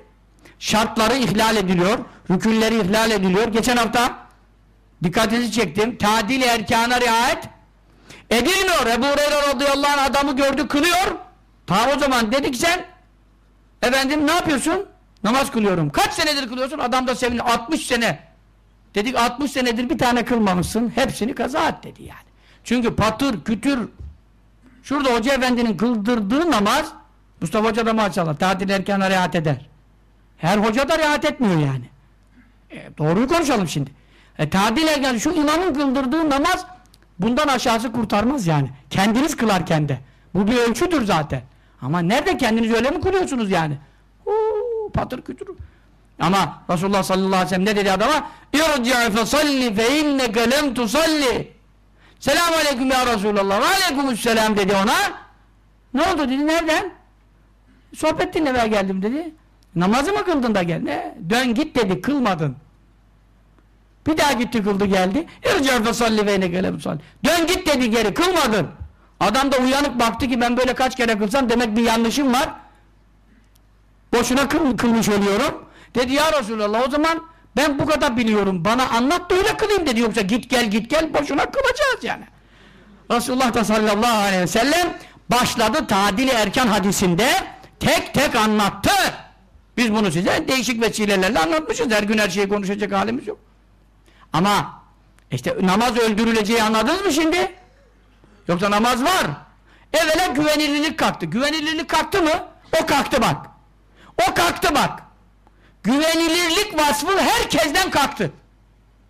Şartları ihlal ediliyor, rükünleri ihlal ediliyor. Geçen hafta dikkatinizi çektim. Tadil erkana riayet edilmiyor. Ebu Hureyre radıyallahu anh adamı gördü kılıyor. Ta o zaman dedik sen efendim ne yapıyorsun? Namaz kılıyorum. Kaç senedir kılıyorsun? Adam da sevindi. 60 sene. Dedik 60 senedir bir tane kılmamışsın. Hepsini kaza et dedi yani. Çünkü patır, kütür şurada hoca efendinin kıldırdığı namaz Mustafa Hoca da maşallah tatil erken rahat eder. Her hoca da rahat etmiyor yani. E, doğruyu konuşalım şimdi. E, tadil erken şu imamın kıldırdığı namaz bundan aşağısı kurtarmaz yani. Kendiniz kılarken de. Bu bir ölçüdür zaten. Ama nerede kendiniz öyle mi kılıyorsunuz yani? Oo, patır kütür. Ama Resulullah sallallahu aleyhi ve sellem ne dedi adama? İrci'i fe salli fe inneke lem tusalli. Selamun aleyküm ya Resulallah. Ve aleykümüsselam dedi ona. Ne oldu dedi. Nereden? Sohbet dinlemeye geldim dedi. Namazı mı kıldın da geldin? Ne? Dön git dedi. Kılmadın. Bir daha gitti kıldı geldi. İrci'i fe salli fe inneke lem tusalli. Dön git dedi geri. Kılmadın. Adam da uyanık baktı ki ben böyle kaç kere kılsam demek bir yanlışım var. Boşuna kıl, kılmış oluyorum. Dedi ya Resulallah o zaman ben bu kadar biliyorum. Bana anlat da öyle kılayım dedi. Yoksa git gel git gel boşuna kılacağız yani. Resulullah da sallallahu aleyhi ve sellem başladı tadili erken hadisinde tek tek anlattı. Biz bunu size değişik vesilelerle anlatmışız. Her gün her şeyi konuşacak halimiz yok. Ama işte namaz öldürüleceği anladınız mı şimdi? Yoksa namaz var. Evvela güvenilirlik kalktı. Güvenilirlik kalktı mı? O kalktı bak. O kalktı bak. Güvenilirlik vasfı herkesten kalktı.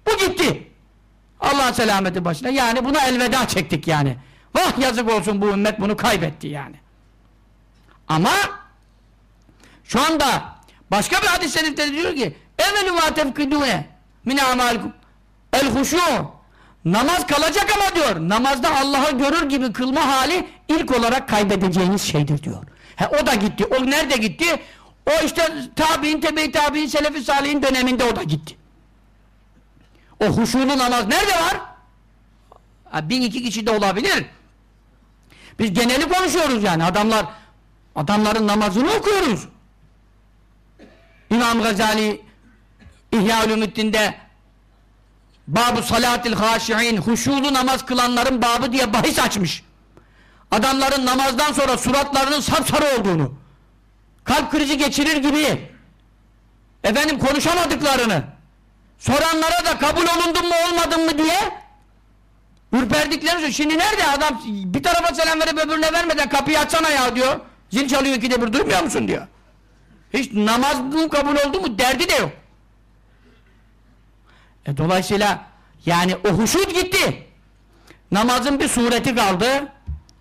Bu gitti. Allah selameti başına. Yani buna elveda çektik yani. Vah yazık olsun bu ümmet bunu kaybetti yani. Ama şu anda başka bir hadis-i diyor ki evvelü ma tefkidûne min amalikum el huşû namaz kalacak ama diyor namazda Allah'ı görür gibi kılma hali ilk olarak kaybedeceğiniz şeydir diyor. He, o da gitti. O nerede gitti? O işte tabi'in, tebe-i tabi'in, selefi salihin döneminde o da gitti. O huşulu namaz nerede var? Ha, bin iki kişi de olabilir. Biz geneli konuşuyoruz yani. Adamlar adamların namazını okuyoruz. İmam Gazali İhya Ulumuddin'de Babu salatil haşi'in huşulu namaz kılanların babı diye bahis açmış. Adamların namazdan sonra suratlarının sapsarı olduğunu kalp krizi geçirir gibi efendim konuşamadıklarını soranlara da kabul olundun mu olmadın mı diye ürperdiklerini. Şimdi nerede adam bir tarafa selam verip öbürüne vermeden kapıyı açsana ya diyor. Zil çalıyor ikide bir duymuyor musun diyor. Hiç namazın kabul oldu mu derdi de yok. E dolayısıyla yani o huşut gitti. Namazın bir sureti kaldı.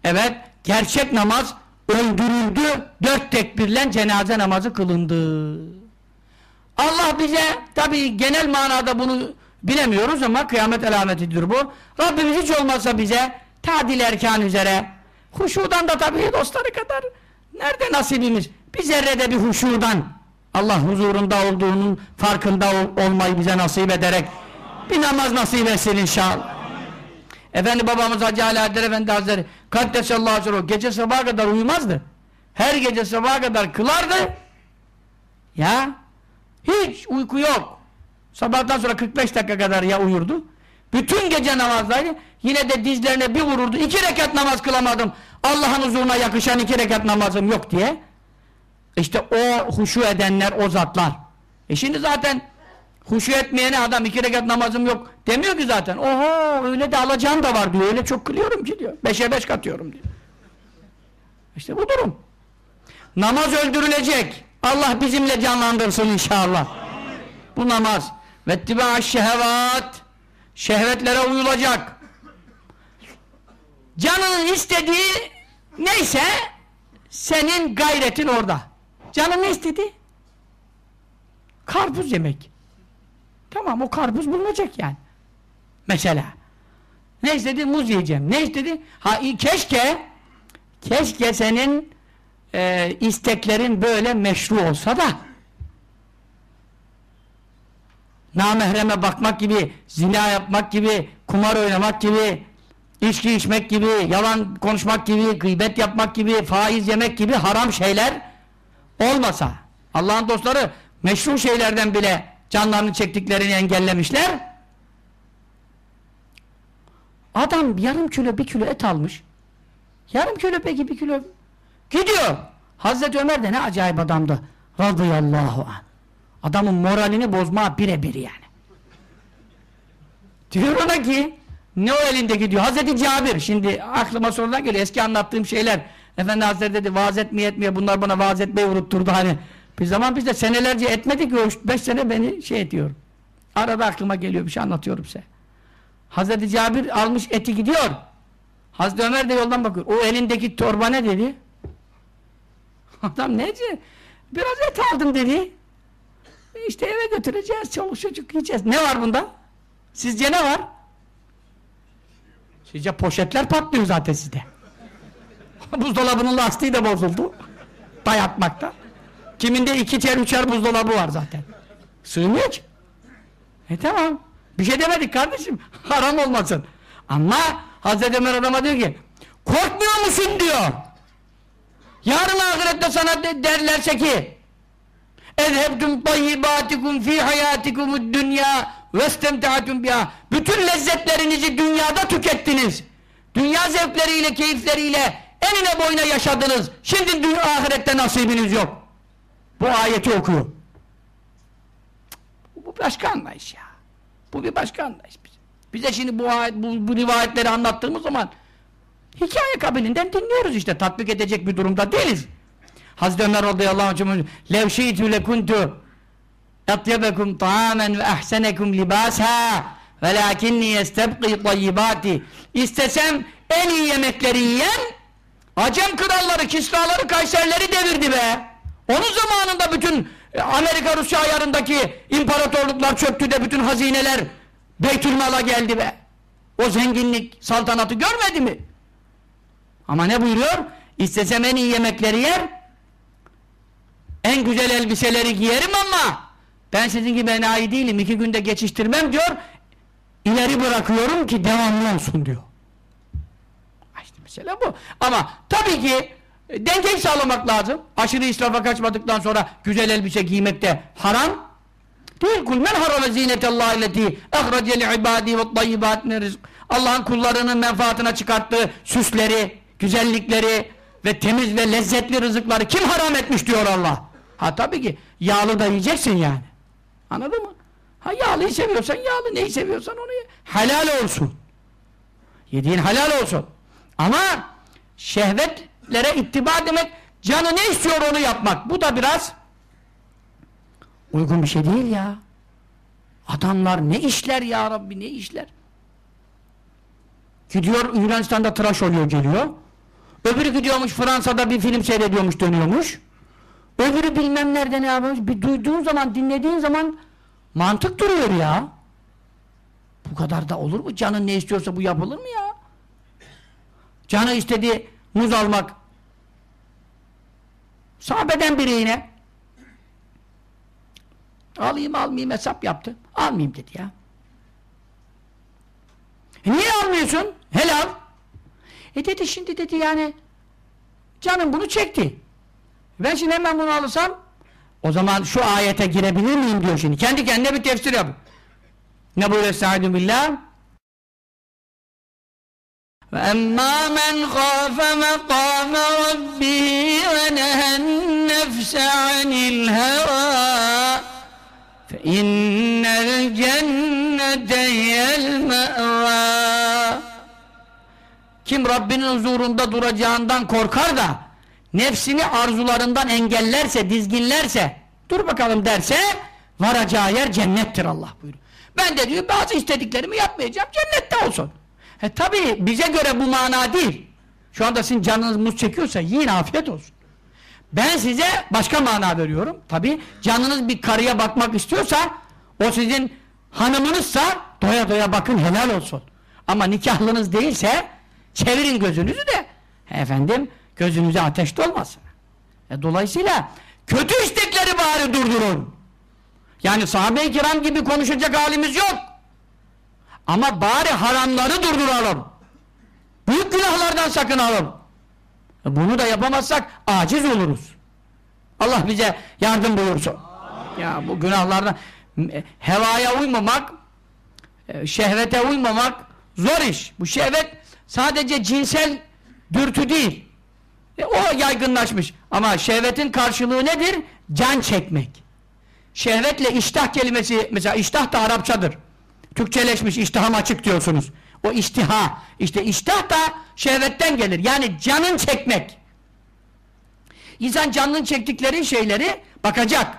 Evet, gerçek namaz öldürüldü. Dört tekbirlen cenaze namazı kılındı. Allah bize tabi genel manada bunu bilemiyoruz ama kıyamet alametidir bu. Rabbimiz hiç olmazsa bize tadil erkan üzere huşudan da tabi dostları kadar nerede nasibimiz? Bir zerrede bir huşudan Allah huzurunda olduğunun farkında ol, olmayı bize nasip ederek bir namaz nasip etsin inşallah. Efendi babamız Hacı Ali Adder Efendi Hazretleri Kaddesallahu aleyhi gece sabaha kadar uyumazdı. Her gece sabaha kadar kılardı. Ya hiç uyku yok. Sabahtan sonra 45 dakika kadar ya uyurdu. Bütün gece namazdaydı. Yine de dizlerine bir vururdu. İki rekat namaz kılamadım. Allah'ın huzuruna yakışan iki rekat namazım yok diye. İşte o huşu edenler, o zatlar. E şimdi zaten huşu etmeyene adam iki rekat namazım yok demiyor ki zaten. Oho öyle de alacağım da var diyor. Öyle çok kılıyorum ki diyor. Beşe beş katıyorum diyor. İşte bu durum. Namaz öldürülecek. Allah bizimle canlandırsın inşallah. Bu namaz. Vettiba şehvat. Şehvetlere uyulacak. Canının istediği neyse senin gayretin orada. Canın ne istedi? Karpuz yemek. Tamam o karpuz bulunacak yani. Mesela. Ne istedi? Muz yiyeceğim. Ne istedi? Ha keşke keşke senin e, isteklerin böyle meşru olsa da namahreme bakmak gibi, zina yapmak gibi, kumar oynamak gibi, içki içmek gibi, yalan konuşmak gibi, gıybet yapmak gibi, faiz yemek gibi haram şeyler olmasa Allah'ın dostları meşru şeylerden bile canlarını çektiklerini engellemişler. Adam yarım kilo bir kilo et almış. Yarım kilo peki bir kilo gidiyor. Hazreti Ömer de ne acayip adamdı. Radıyallahu anh. Adamın moralini bozma birebir yani. Diyor ona ki ne o elinde gidiyor? Hazreti Cabir. Şimdi aklıma sonradan geliyor. Eski anlattığım şeyler. Efendi Hazretleri dedi vaaz etmeye etmeye bunlar bana vaaz etmeyi unutturdu hani. Bir zaman biz de senelerce etmedik o beş sene beni şey ediyor. Arada aklıma geliyor bir şey anlatıyorum size. Hazreti Cabir almış eti gidiyor. Hazreti Ömer de yoldan bakıyor. O elindeki torba ne dedi? Adam ne dedi? Biraz et aldım dedi. İşte eve götüreceğiz, çoluk çocuk yiyeceğiz. Ne var bunda? Sizce ne var? Sizce poşetler patlıyor zaten sizde. Buzdolabının lastiği de bozuldu. Dayatmakta. Kiminde iki ter üçer buzdolabı var zaten. Sığmıyor ki. E tamam. Bir şey demedik kardeşim. Haram olmasın. Ama Hazreti Ömer adama diyor ki korkmuyor musun diyor. Yarın ahirette sana de derlerse ki اَذْهَبْتُمْ طَيِّبَاتِكُمْ ف۪ي حَيَاتِكُمُ الدُّنْيَا وَاسْتَمْتَعَتُمْ بِهَا Bütün lezzetlerinizi dünyada tükettiniz. Dünya zevkleriyle, keyifleriyle enine boyuna yaşadınız. Şimdi dünya ahirette nasibiniz yok. Bu ayeti okuyor. Bu başka anlayış ya. Bu bir başka anlayış. Bize şimdi bu, ayet, bu, bu rivayetleri anlattığımız zaman hikaye kabilinden dinliyoruz işte. Tatbik edecek bir durumda değiliz. Hazreti Ömer radıyallahu anh lev şeytü lekuntu etyebekum ta'amen ve ahsenekum libasa velakinni yestebqi tayyibati İstesem en iyi yemekleri yiyen Acem kralları, Kisraları, Kayserleri devirdi be. Onun zamanında bütün e, Amerika Rusya ayarındaki imparatorluklar çöktü de bütün hazineler Beytülmal'a geldi be. O zenginlik, saltanatı görmedi mi? Ama ne buyuruyor? İstesem en iyi yemekleri yer, en güzel elbiseleri giyerim ama ben sizin gibi enayi değilim, iki günde geçiştirmem diyor, ileri bırakıyorum ki devamlı olsun diyor. Mesele bu. Ama tabii ki e, dengeyi sağlamak lazım. Aşırı israfa kaçmadıktan sonra güzel elbise giymek de haram. Değil kul men harame zinetallahi leti ehrecel ibadi ve tayyibat min rizk. Allah'ın kullarının menfaatine çıkarttığı süsleri, güzellikleri ve temiz ve lezzetli rızıkları kim haram etmiş diyor Allah. Ha tabii ki yağlı da yiyeceksin yani. Anladın mı? Ha yağlıyı seviyorsan yağlı, neyi seviyorsan onu ye. Helal olsun. Yediğin helal olsun. Ama şehvetlere ittiba demek canı ne istiyor onu yapmak. Bu da biraz uygun bir şey değil ya. Adamlar ne işler ya Rabbi ne işler. Gidiyor Yunanistan'da tıraş oluyor geliyor. Öbürü gidiyormuş Fransa'da bir film seyrediyormuş dönüyormuş. Öbürü bilmem nerede ne yapmış. Bir duyduğun zaman dinlediğin zaman mantık duruyor ya. Bu kadar da olur mu? Canın ne istiyorsa bu yapılır mı ya? Canı istediği muz almak. Sahabeden biri yine. Alayım almayayım hesap yaptı. Almayayım dedi ya. E niye almıyorsun? Helal. E dedi şimdi dedi yani canım bunu çekti. Ben şimdi hemen bunu alırsam o zaman şu ayete girebilir miyim diyor şimdi. Kendi kendine bir tefsir yap. Ne buyuruyor Estaizu billah? وَأَمَّا مَنْ خَافَ مَقَامَ رَبِّهِ وَنَهَى النَّفْسَ عَنِ الْهَوَى فَإِنَّ الْجَنَّةَ هِيَ الْمَأْوَى Kim Rabbinin huzurunda duracağından korkar da nefsini arzularından engellerse, dizginlerse dur bakalım derse varacağı yer cennettir Allah buyuruyor. Ben de diyor bazı istediklerimi yapmayacağım cennette olsun. E tabi bize göre bu mana değil. Şu anda sizin canınız muz çekiyorsa yiyin afiyet olsun. Ben size başka mana veriyorum. Tabi canınız bir karıya bakmak istiyorsa o sizin hanımınızsa doya doya bakın helal olsun. Ama nikahlınız değilse çevirin gözünüzü de efendim gözünüze ateş dolmasın. E, dolayısıyla kötü istekleri bari durdurun. Yani sahabe-i kiram gibi konuşacak halimiz yok. Ama bari haramları durduralım. Büyük günahlardan sakınalım. E, bunu da yapamazsak aciz oluruz. Allah bize yardım buyursun. Ya bu günahlardan e, hevaya uymamak, e, şehvete uymamak zor iş. Bu şehvet sadece cinsel dürtü değil. E, o yaygınlaşmış. Ama şehvetin karşılığı nedir? Can çekmek. Şehvetle iştah kelimesi, mesela iştah da Arapçadır. Türkçeleşmiş, iştahım açık diyorsunuz. O iştiha, işte iştah da şehvetten gelir. Yani canın çekmek. İnsan canının çektikleri şeyleri bakacak.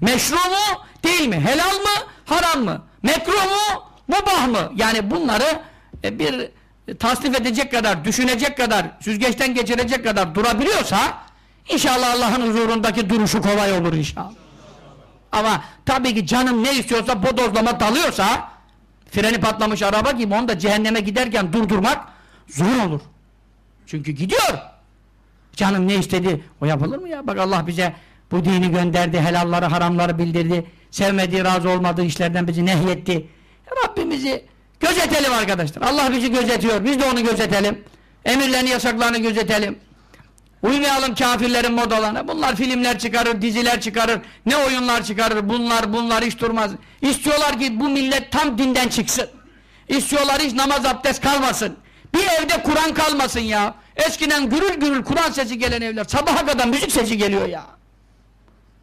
Meşru mu, değil mi? Helal mı, Haram mı? Mekruh mu? Mubah mı? Yani bunları e, bir tasnif edecek kadar, düşünecek kadar, süzgeçten geçirecek kadar durabiliyorsa inşallah Allah'ın huzurundaki duruşu kolay olur inşallah. Ama tabii ki canım ne istiyorsa bodozlama dalıyorsa freni patlamış araba gibi onu da cehenneme giderken durdurmak zor olur. Çünkü gidiyor. Canım ne istedi o yapılır mı ya? Bak Allah bize bu dini gönderdi, helalları haramları bildirdi. Sevmediği, razı olmadığı işlerden bizi nehyetti. Rabbimizi gözetelim arkadaşlar. Allah bizi gözetiyor. Biz de onu gözetelim. Emirlerini, yasaklarını gözetelim. Uymayalım kafirlerin modalarına. Bunlar filmler çıkarır, diziler çıkarır, ne oyunlar çıkarır. Bunlar bunlar hiç durmaz. İstiyorlar ki bu millet tam dinden çıksın. İstiyorlar hiç namaz abdest kalmasın. Bir evde Kur'an kalmasın ya. Eskiden gürül gürül Kur'an sesi gelen evler sabaha kadar müzik sesi geliyor ya.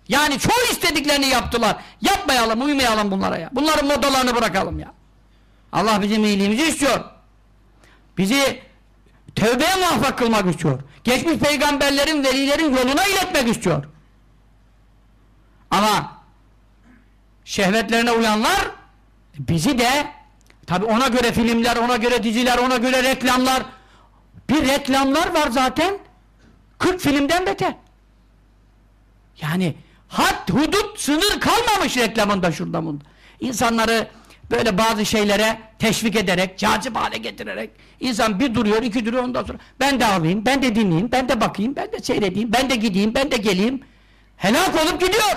Yani çoğu istediklerini yaptılar. Yapmayalım, uymayalım bunlara ya. Bunların modalarını bırakalım ya. Allah bizim iyiliğimizi istiyor. Bizi tövbeye muvaffak kılmak istiyor. Geçmiş peygamberlerin, velilerin yoluna iletmek istiyor. Ama şehvetlerine uyanlar bizi de tabi ona göre filmler, ona göre diziler, ona göre reklamlar bir reklamlar var zaten 40 filmden beter. Yani had, hudut, sınır kalmamış reklamında şurada bunda. İnsanları böyle bazı şeylere teşvik ederek, cazip hale getirerek insan bir duruyor, iki duruyor ondan sonra ben de alayım, ben de dinleyeyim, ben de bakayım, ben de seyredeyim, ben de gideyim, ben de geleyim. Helak olup gidiyor.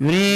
Yüreği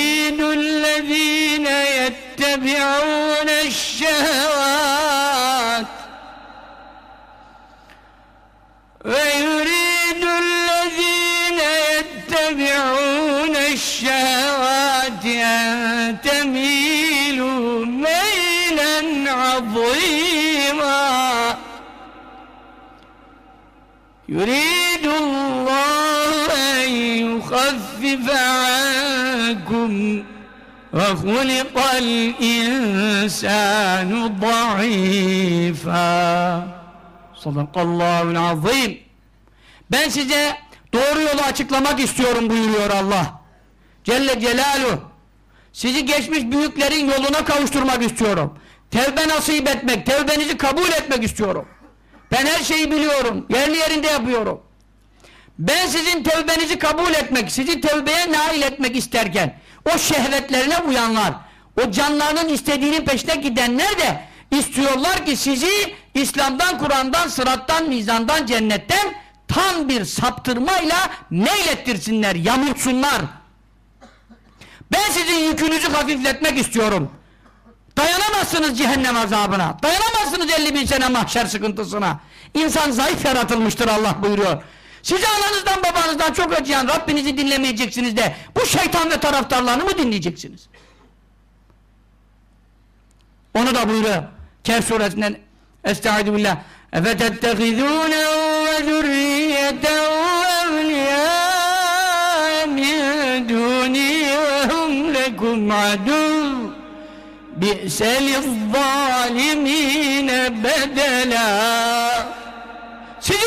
يتبعون الشهوات ويريد الذين يتبعون الشهوات أن تميلوا ميلا عظيما. يريد الله أن يخفف عنكم وخلق الإنسان ضعيفا صدق الله العظيم Ben size doğru yolu açıklamak istiyorum buyuruyor Allah. Celle Celaluhu. Sizi geçmiş büyüklerin yoluna kavuşturmak istiyorum. Tevbe nasip etmek, tevbenizi kabul etmek istiyorum. Ben her şeyi biliyorum. Yerli yerinde yapıyorum. Ben sizin tevbenizi kabul etmek, sizi tevbeye nail etmek isterken o şehvetlerine uyanlar, o canlarının istediğinin peşine gidenler de istiyorlar ki sizi İslam'dan, Kur'an'dan, sırattan, mizandan, cennetten tam bir saptırmayla meylettirsinler, yamultsunlar. Ben sizin yükünüzü hafifletmek istiyorum. Dayanamazsınız cehennem azabına. Dayanamazsınız 50 bin sene mahşer sıkıntısına. İnsan zayıf yaratılmıştır Allah buyuruyor. Size ananızdan babanızdan çok acıyan Rabbinizi dinlemeyeceksiniz de bu şeytan ve taraftarlarını mı dinleyeceksiniz? Onu da buyuruyor. Kehf suresinden Estaizu billah اَفَتَتَّخِذُونَهُ وَذُرِّيَّتَهُ اَوْلِيَاءَ مِنْ دُونِي وَهُمْ لَكُمْ عَدُوٌّ بِئْسَ لِلظَّالِمِينَ بَدَلًا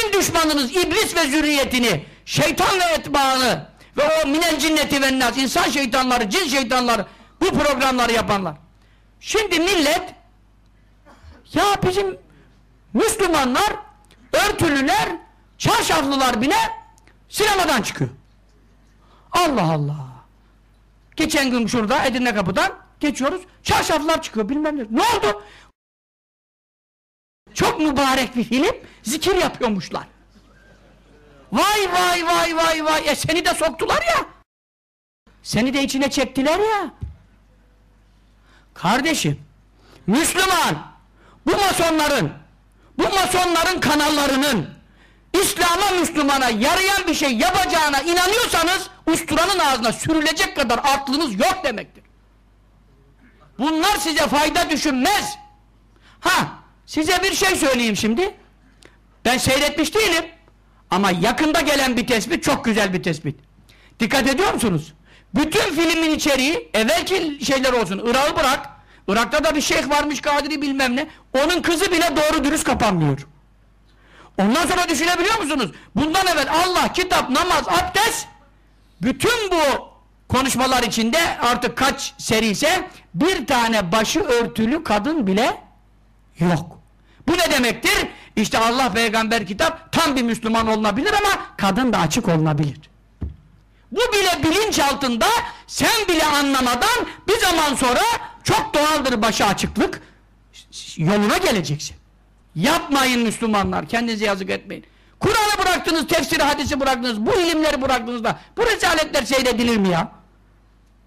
sizin düşmanınız iblis ve zürriyetini, şeytan ve etbaını ve o minel cinneti ve nas, insan şeytanları, cin şeytanları bu programları yapanlar. Şimdi millet ya bizim Müslümanlar, örtülüler, çarşaflılar bile sinemadan çıkıyor. Allah Allah. Geçen gün şurada Edirne kapıdan geçiyoruz. Çarşaflar çıkıyor bilmem ne. Ne oldu? Çok mübarek bir film. Zikir yapıyormuşlar. Vay vay vay vay vay. E seni de soktular ya. Seni de içine çektiler ya. Kardeşim, Müslüman bu masonların bu masonların kanallarının İslam'a Müslümana yarayan bir şey yapacağına inanıyorsanız usturanın ağzına sürülecek kadar aklınız yok demektir. Bunlar size fayda düşünmez. Ha size bir şey söyleyeyim şimdi. Ben seyretmiş değilim. Ama yakında gelen bir tespit çok güzel bir tespit. Dikkat ediyor musunuz? Bütün filmin içeriği evvelki şeyler olsun. Irak'ı bırak. Irak'ta da bir şeyh varmış Kadiri bilmem ne. Onun kızı bile doğru dürüst kapanmıyor. Ondan sonra düşünebiliyor musunuz? Bundan evvel Allah, kitap, namaz, abdest bütün bu konuşmalar içinde artık kaç seri ise bir tane başı örtülü kadın bile yok. Bu ne demektir? İşte Allah peygamber kitap tam bir Müslüman olunabilir ama kadın da açık olunabilir. Bu bile bilinç altında sen bile anlamadan bir zaman sonra çok doğaldır başa açıklık yoluna geleceksin. Yapmayın Müslümanlar. Kendinize yazık etmeyin. Kur'an'ı bıraktınız, tefsiri, hadisi bıraktınız, bu ilimleri bıraktınız da bu rezaletler seyredilir mi ya?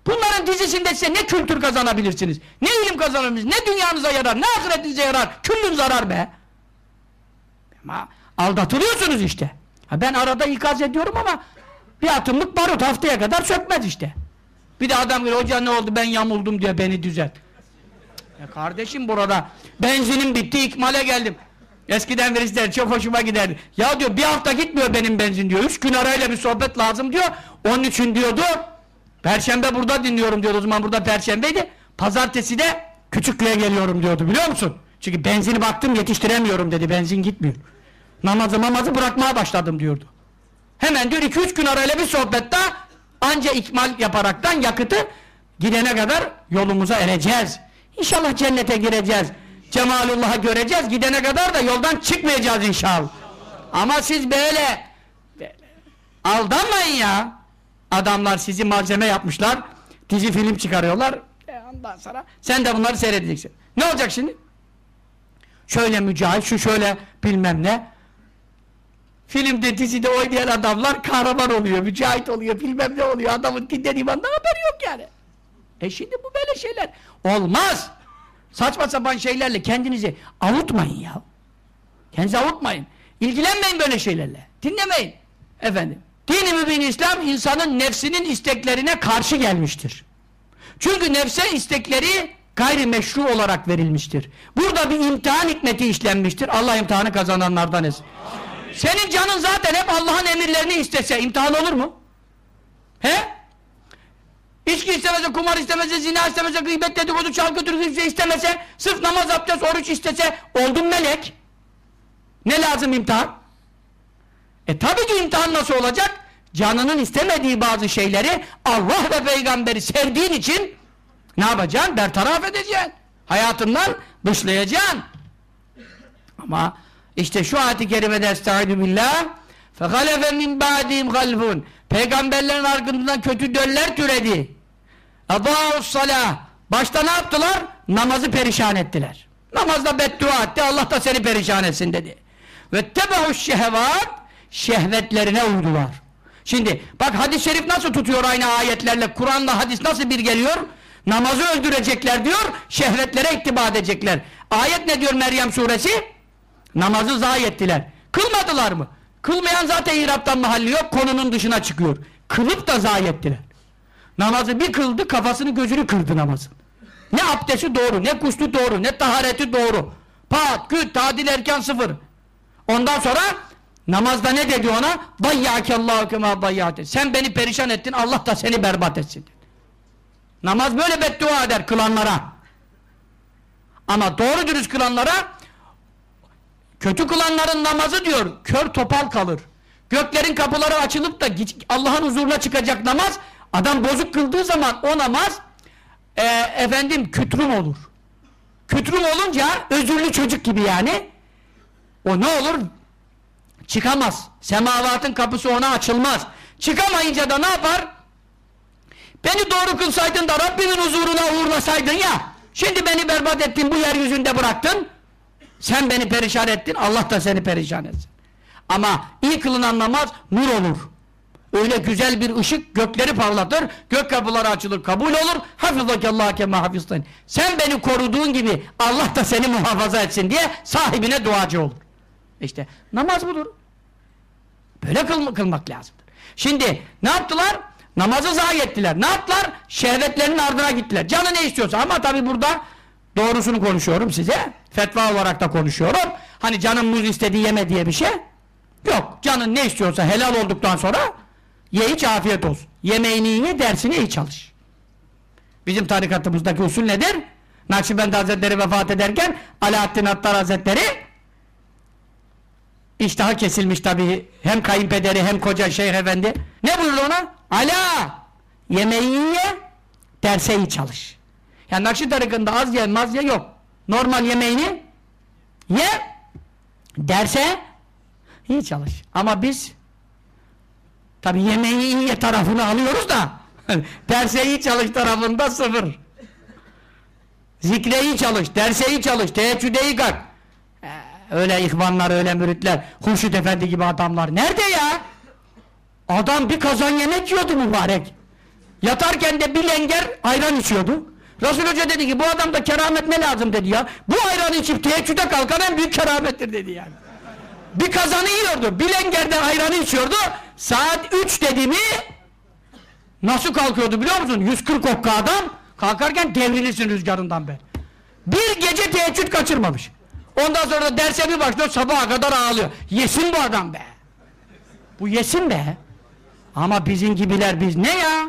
Bunların dizisinde size ne kültür kazanabilirsiniz? Ne ilim kazanabilirsiniz? Ne dünyanıza yarar? Ne ahiretinize yarar? Küllün zarar be. Ama aldatılıyorsunuz işte. Ha ben arada ikaz ediyorum ama bir atımlık barut haftaya kadar sökmez işte. Bir de adam geliyor hoca ne oldu ben yamuldum diye beni düzelt. Ya kardeşim burada benzinim bitti ikmale geldim. Eskiden verisler çok hoşuma giderdi. Ya diyor bir hafta gitmiyor benim benzin diyor. Üç gün arayla bir sohbet lazım diyor. Onun için diyordu. Perşembe burada dinliyorum diyordu. O zaman burada perşembeydi. Pazartesi de Küçükköy'e geliyorum diyordu biliyor musun? Çünkü benzini baktım yetiştiremiyorum dedi. Benzin gitmiyor. Namazı mamazı bırakmaya başladım diyordu. Hemen diyor iki üç gün arayla bir sohbette anca ikmal yaparaktan yakıtı gidene kadar yolumuza ereceğiz. İnşallah cennete gireceğiz. Cemalullah'ı göreceğiz. Gidene kadar da yoldan çıkmayacağız inşallah. Ama siz böyle aldanmayın ya. Adamlar sizi malzeme yapmışlar. Dizi film çıkarıyorlar. E ondan sonra sen de bunları seyredeceksin. Ne olacak şimdi? Şöyle mücahit, şu şöyle bilmem ne. Filmde, dizide oynayan adamlar kahraman oluyor, mücahit oluyor, bilmem ne oluyor. Adamın dinden imandan haberi yok yani. E şimdi bu böyle şeyler. Olmaz. Saçma sapan şeylerle kendinizi avutmayın ya. Kendinizi avutmayın. İlgilenmeyin böyle şeylerle. Dinlemeyin. Efendim. Dini mübin İslam insanın nefsinin isteklerine karşı gelmiştir. Çünkü nefse istekleri gayrimeşru olarak verilmiştir. Burada bir imtihan hikmeti işlenmiştir. Allah imtihanı kazananlardan etsin. Senin canın zaten hep Allah'ın emirlerini istese imtihan olur mu? He? İçki istemese, kumar istemese, zina istemese, gıybet dedikodu, çalgı hiçbir şey istemese, sırf namaz, abdest, oruç istese, oldun melek. Ne lazım imtihan? E tabii ki imtihan nasıl olacak? Canının istemediği bazı şeyleri Allah ve peygamberi sevdiğin için ne yapacaksın? Bertaraf edeceksin. Hayatından dışlayacaksın. Ama işte şu ayet-i kerimede estaizu billah فَخَلَفَ مِنْ بَعْدِهِمْ خَلْفٌ Peygamberlerin arkasından kötü döller türedi. اَضَاءُ salah Başta ne yaptılar? Namazı perişan ettiler. Namazda beddua etti. Allah da seni perişan etsin dedi. Ve tebehu şehvat şehvetlerine uydular. Şimdi bak hadis-i şerif nasıl tutuyor aynı ayetlerle Kur'an'la hadis nasıl bir geliyor? Namazı öldürecekler diyor, şehvetlere ittiba edecekler. Ayet ne diyor Meryem suresi? Namazı zayi ettiler. Kılmadılar mı? Kılmayan zaten iraptan mahalli yok, konunun dışına çıkıyor. Kılıp da zayi ettiler. Namazı bir kıldı, kafasını gözünü kırdı namazın. Ne abdesti doğru, ne kuşlu doğru, ne tahareti doğru. Pat, küt, tadil erken sıfır. Ondan sonra namazda ne dedi ona? Dayyâkellâhu kemâ dayyâte. Sen beni perişan ettin, Allah da seni berbat etsin. Namaz böyle beddua eder kılanlara. Ama doğru dürüst kılanlara kötü kılanların namazı diyor, kör topal kalır. Göklerin kapıları açılıp da Allah'ın huzuruna çıkacak namaz, adam bozuk kıldığı zaman o namaz e, efendim kütrüm olur. Kütrüm olunca özürlü çocuk gibi yani o ne olur? Çıkamaz. Semavatın kapısı ona açılmaz. Çıkamayınca da ne yapar? Beni doğru kılsaydın da Rabbimin huzuruna uğurlasaydın ya şimdi beni berbat ettin bu yeryüzünde bıraktın sen beni perişan ettin Allah da seni perişan etsin. Ama iyi kılınan namaz nur olur. Öyle güzel bir ışık gökleri parlatır, gök kapıları açılır, kabul olur. Hafizakallah kema hafizten. Sen beni koruduğun gibi Allah da seni muhafaza etsin diye sahibine duacı olur. İşte namaz budur. Böyle kıl, kılmak lazımdır. Şimdi ne yaptılar? Namazı zayi ettiler. Ne yaptılar? Şehvetlerinin ardına gittiler. Canı ne istiyorsa ama tabi burada doğrusunu konuşuyorum size. Fetva olarak da konuşuyorum. Hani canın muz istediği yeme diye bir şey yok. Canın ne istiyorsa helal olduktan sonra ye iç afiyet olsun. Yemeğini ye dersini iyi çalış. Bizim tarikatımızdaki usul nedir? Nakşibendi Hazretleri vefat ederken Alaaddin Attar Hazretleri İştahı kesilmiş tabii. Hem kayınpederi hem koca şeyh efendi. Ne buyurdu ona? Ala! Yemeği ye, derse iyi çalış. Yani Nakşi tarikında az ye, maz ye yok. Normal yemeğini ye, derse iyi çalış. Ama biz tabii yemeği iyi ye tarafını alıyoruz da derse iyi çalış tarafında sıfır. Zikre çalış, derse iyi çalış, teheccüde iyi kalk. Öyle ihvanlar, öyle müritler, Hurşit Efendi gibi adamlar. Nerede ya? Adam bir kazan yemek yiyordu mübarek. Yatarken de bir lenger ayran içiyordu. Resul Hoca dedi ki bu adamda keramet ne lazım dedi ya. Bu ayranı içip teheccüde kalkan en büyük keramettir dedi yani. Bir kazanı yiyordu. Bir lengerden ayranı içiyordu. Saat 3 dedi mi nasıl kalkıyordu biliyor musun? 140 okka adam kalkarken devrilirsin rüzgarından beri. Bir gece teheccüd kaçırmamış. Ondan sonra da derse bir başlıyor sabaha kadar ağlıyor. Yesin bu adam be. Bu yesin be. Ama bizim gibiler biz ne ya?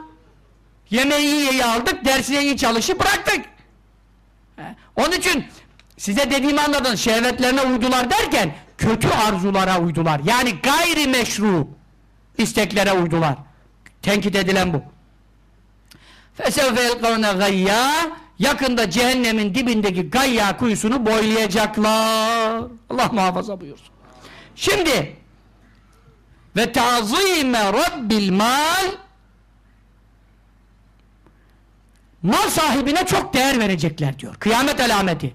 Yemeği iyi aldık, dersi iyi çalışıp bıraktık. He. Onun için size dediğimi anladın. Şehvetlerine uydular derken kötü arzulara uydular. Yani gayri meşru isteklere uydular. Tenkit edilen bu. فَسَوْفَ يَلْقَوْنَ غَيَّا Yakında cehennemin dibindeki gayya kuyusunu boylayacaklar. Allah muhafaza buyursun. Şimdi ve tazime rabbil mal mal sahibine çok değer verecekler diyor. Kıyamet alameti.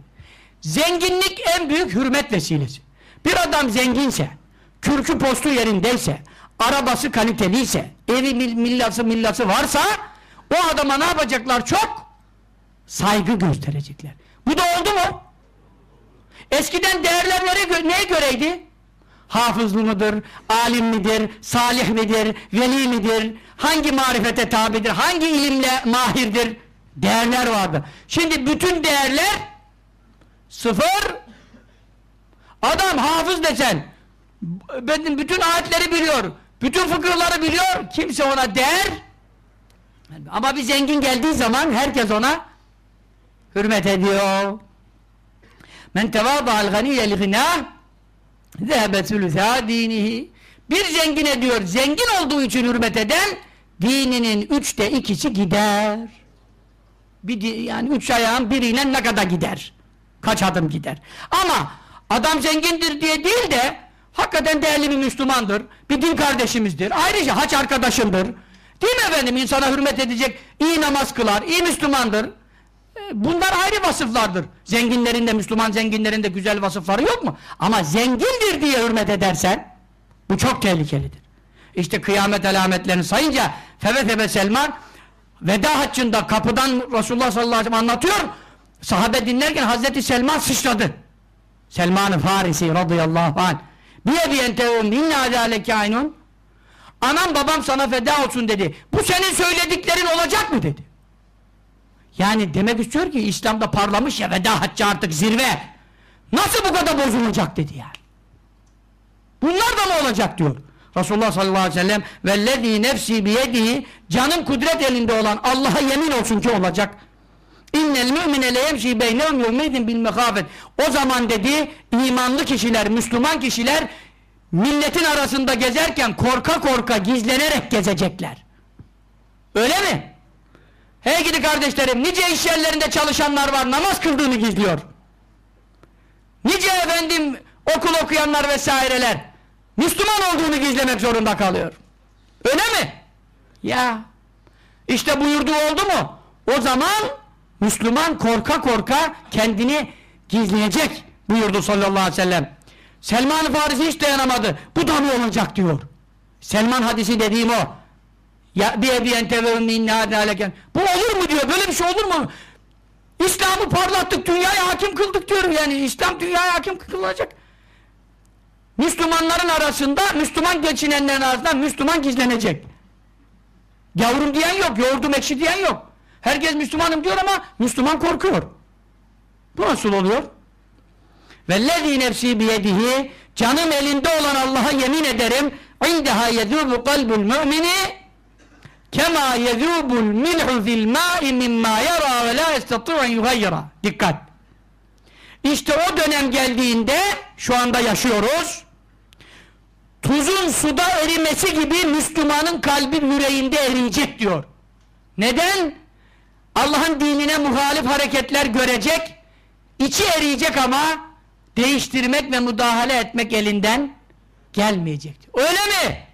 Zenginlik en büyük hürmet vesilesi. Bir adam zenginse, kürkü postu yerindeyse, arabası kaliteliyse, evi millası millası varsa o adama ne yapacaklar çok? Saygı gösterecekler. Bu da oldu mu? Eskiden değerler neye, neye göreydi? Hafızlı mıdır, alim midir, salih midir, veli midir, hangi marifete tabidir, hangi ilimle mahirdir? Değerler vardı. Şimdi bütün değerler sıfır. Adam hafız desen, bütün ayetleri biliyor, bütün fıkıhları biliyor, kimse ona değer. Ama bir zengin geldiği zaman herkes ona hürmet ediyor. Men tevâdâ'al ganiyye li gınâh zehebe sülüsâ dinihi bir zengine diyor, zengin olduğu için hürmet eden dininin üçte ikisi gider. Bir, yani üç ayağın biriyle ne kadar gider? Kaç adım gider? Ama adam zengindir diye değil de hakikaten değerli bir Müslümandır, bir din kardeşimizdir, ayrıca haç arkadaşımdır. Değil mi efendim? İnsana hürmet edecek, iyi namaz kılar, iyi Müslümandır. Bunlar ayrı vasıflardır. Zenginlerin de Müslüman zenginlerin de güzel vasıfları yok mu? Ama zengindir diye hürmet edersen bu çok tehlikelidir. İşte kıyamet alametlerini sayınca Feve Selman veda haccında kapıdan Resulullah sallallahu aleyhi ve sellem anlatıyor. Sahabe dinlerken Hazreti Selman sıçradı. Selman-ı Farisi radıyallahu anh. Biye biyentehum inna zâleke aynun. Anam babam sana feda olsun dedi. Bu senin söylediklerin olacak mı dedi. Yani demek istiyor ki İslam'da parlamış ya veda haccı artık zirve. Nasıl bu kadar bozulacak dedi yani. Bunlar da mı olacak diyor. Resulullah sallallahu aleyhi ve sellem vellezî nefsi biyedihi canım kudret elinde olan Allah'a yemin olsun ki olacak. İnnel mü'mine leyemşi beynehum yevmeydin bil mekâfet. O zaman dedi imanlı kişiler, Müslüman kişiler milletin arasında gezerken korka korka gizlenerek gezecekler. Öyle mi? Hey gidi kardeşlerim, nice iş yerlerinde çalışanlar var, namaz kıldığını gizliyor. Nice efendim okul okuyanlar vesaireler, Müslüman olduğunu gizlemek zorunda kalıyor. Öyle mi? Ya, işte buyurduğu oldu mu? O zaman Müslüman korka korka kendini gizleyecek buyurdu sallallahu aleyhi ve sellem. Selman-ı Farisi hiç dayanamadı. Bu da mı olacak diyor. Selman hadisi dediğim o. Ya bir tevevüm inna aleken. Bu olur mu diyor. Böyle bir şey olur mu? İslam'ı parlattık, dünyaya hakim kıldık diyor yani. İslam dünyaya hakim kılacak. Müslümanların arasında, Müslüman geçinenlerin arasında Müslüman gizlenecek. Yavrum diyen yok, yoğurdum ekşi diyen yok. Herkes Müslümanım diyor ama Müslüman korkuyor. Bu nasıl oluyor? Vellezî nefsî biyedihi canım elinde olan Allah'a yemin ederim indeha yedûbu kalbul mü'mini kema yedûbul mil'u fil mâ'i mimmâ yara ve la estatû'en yuhayyira dikkat işte o dönem geldiğinde şu anda yaşıyoruz tuzun suda erimesi gibi Müslümanın kalbi yüreğinde eriyecek diyor neden? Allah'ın dinine muhalif hareketler görecek içi eriyecek ama değiştirmek ve müdahale etmek elinden gelmeyecektir. Öyle mi?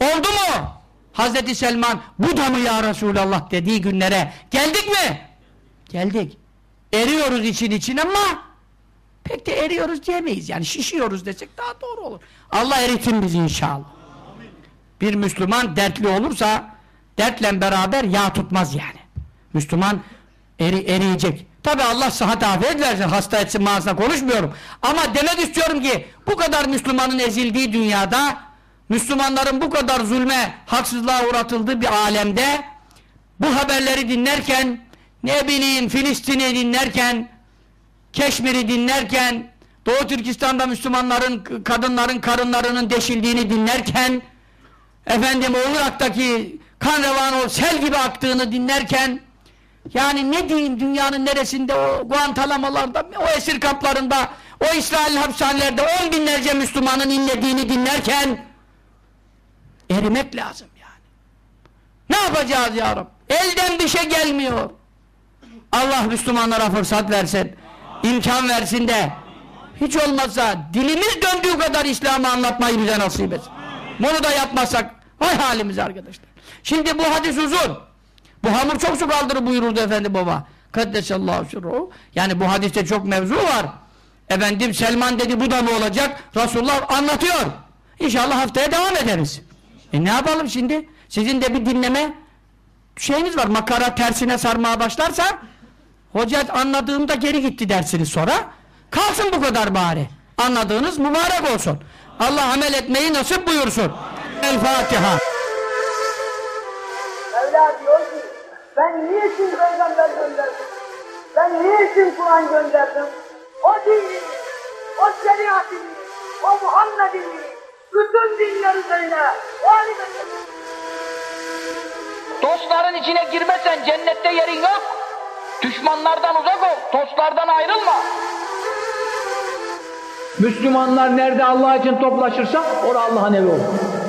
Oldu mu? Hazreti Selman bu da mı ya Resulallah dediği günlere geldik mi? Geldik. Eriyoruz için için ama pek de eriyoruz diyemeyiz. Yani şişiyoruz desek daha doğru olur. Allah eritin bizi inşallah. Bir Müslüman dertli olursa dertle beraber yağ tutmaz yani. Müslüman eri, eriyecek. Tabi Allah sıhhat afiyet versin, hasta etsin mağazına konuşmuyorum. Ama demek istiyorum ki bu kadar Müslümanın ezildiği dünyada Müslümanların bu kadar zulme, haksızlığa uğratıldığı bir alemde bu haberleri dinlerken ne bileyim Filistin'i dinlerken Keşmir'i dinlerken Doğu Türkistan'da Müslümanların kadınların karınlarının deşildiğini dinlerken efendim o Irak'taki kan revanı sel gibi aktığını dinlerken yani ne diyeyim dünyanın neresinde o Guantanamo'larda o esir kamplarında o İsrail hapishanelerde on binlerce Müslümanın inlediğini dinlerken erimek lazım yani. Ne yapacağız ya Rab? Elden bir şey gelmiyor. Allah Müslümanlara fırsat versin. imkan versin de hiç olmazsa dilimiz döndüğü kadar İslam'ı anlatmayı bize nasip etsin. Bunu da yapmazsak vay halimiz arkadaşlar. Şimdi bu hadis uzun. Bu hamur çok su kaldırır buyururdu efendi baba. Kaddesallahu sürruhu. Yani bu hadiste çok mevzu var. Efendim Selman dedi bu da mı olacak? Resulullah anlatıyor. İnşallah haftaya devam ederiz. E ne yapalım şimdi? Sizin de bir dinleme şeyiniz var. Makara tersine sarmaya başlarsa hoca anladığımda geri gitti dersiniz sonra. Kalsın bu kadar bari. Anladığınız mübarek olsun. Allah amel etmeyi nasip buyursun. El Fatiha. Mevla diyor ki ben niçin peygamber gönderdim? Ben niçin Kur'an gönderdim? O dini, o şeriatini, o Muhammed'ini bütün dinler üzerine valim. Dostların içine girmesen cennette yerin yok. Düşmanlardan uzak ol, dostlardan ayrılma. Müslümanlar nerede Allah için toplaşırsa orada Allah'ın evi olur.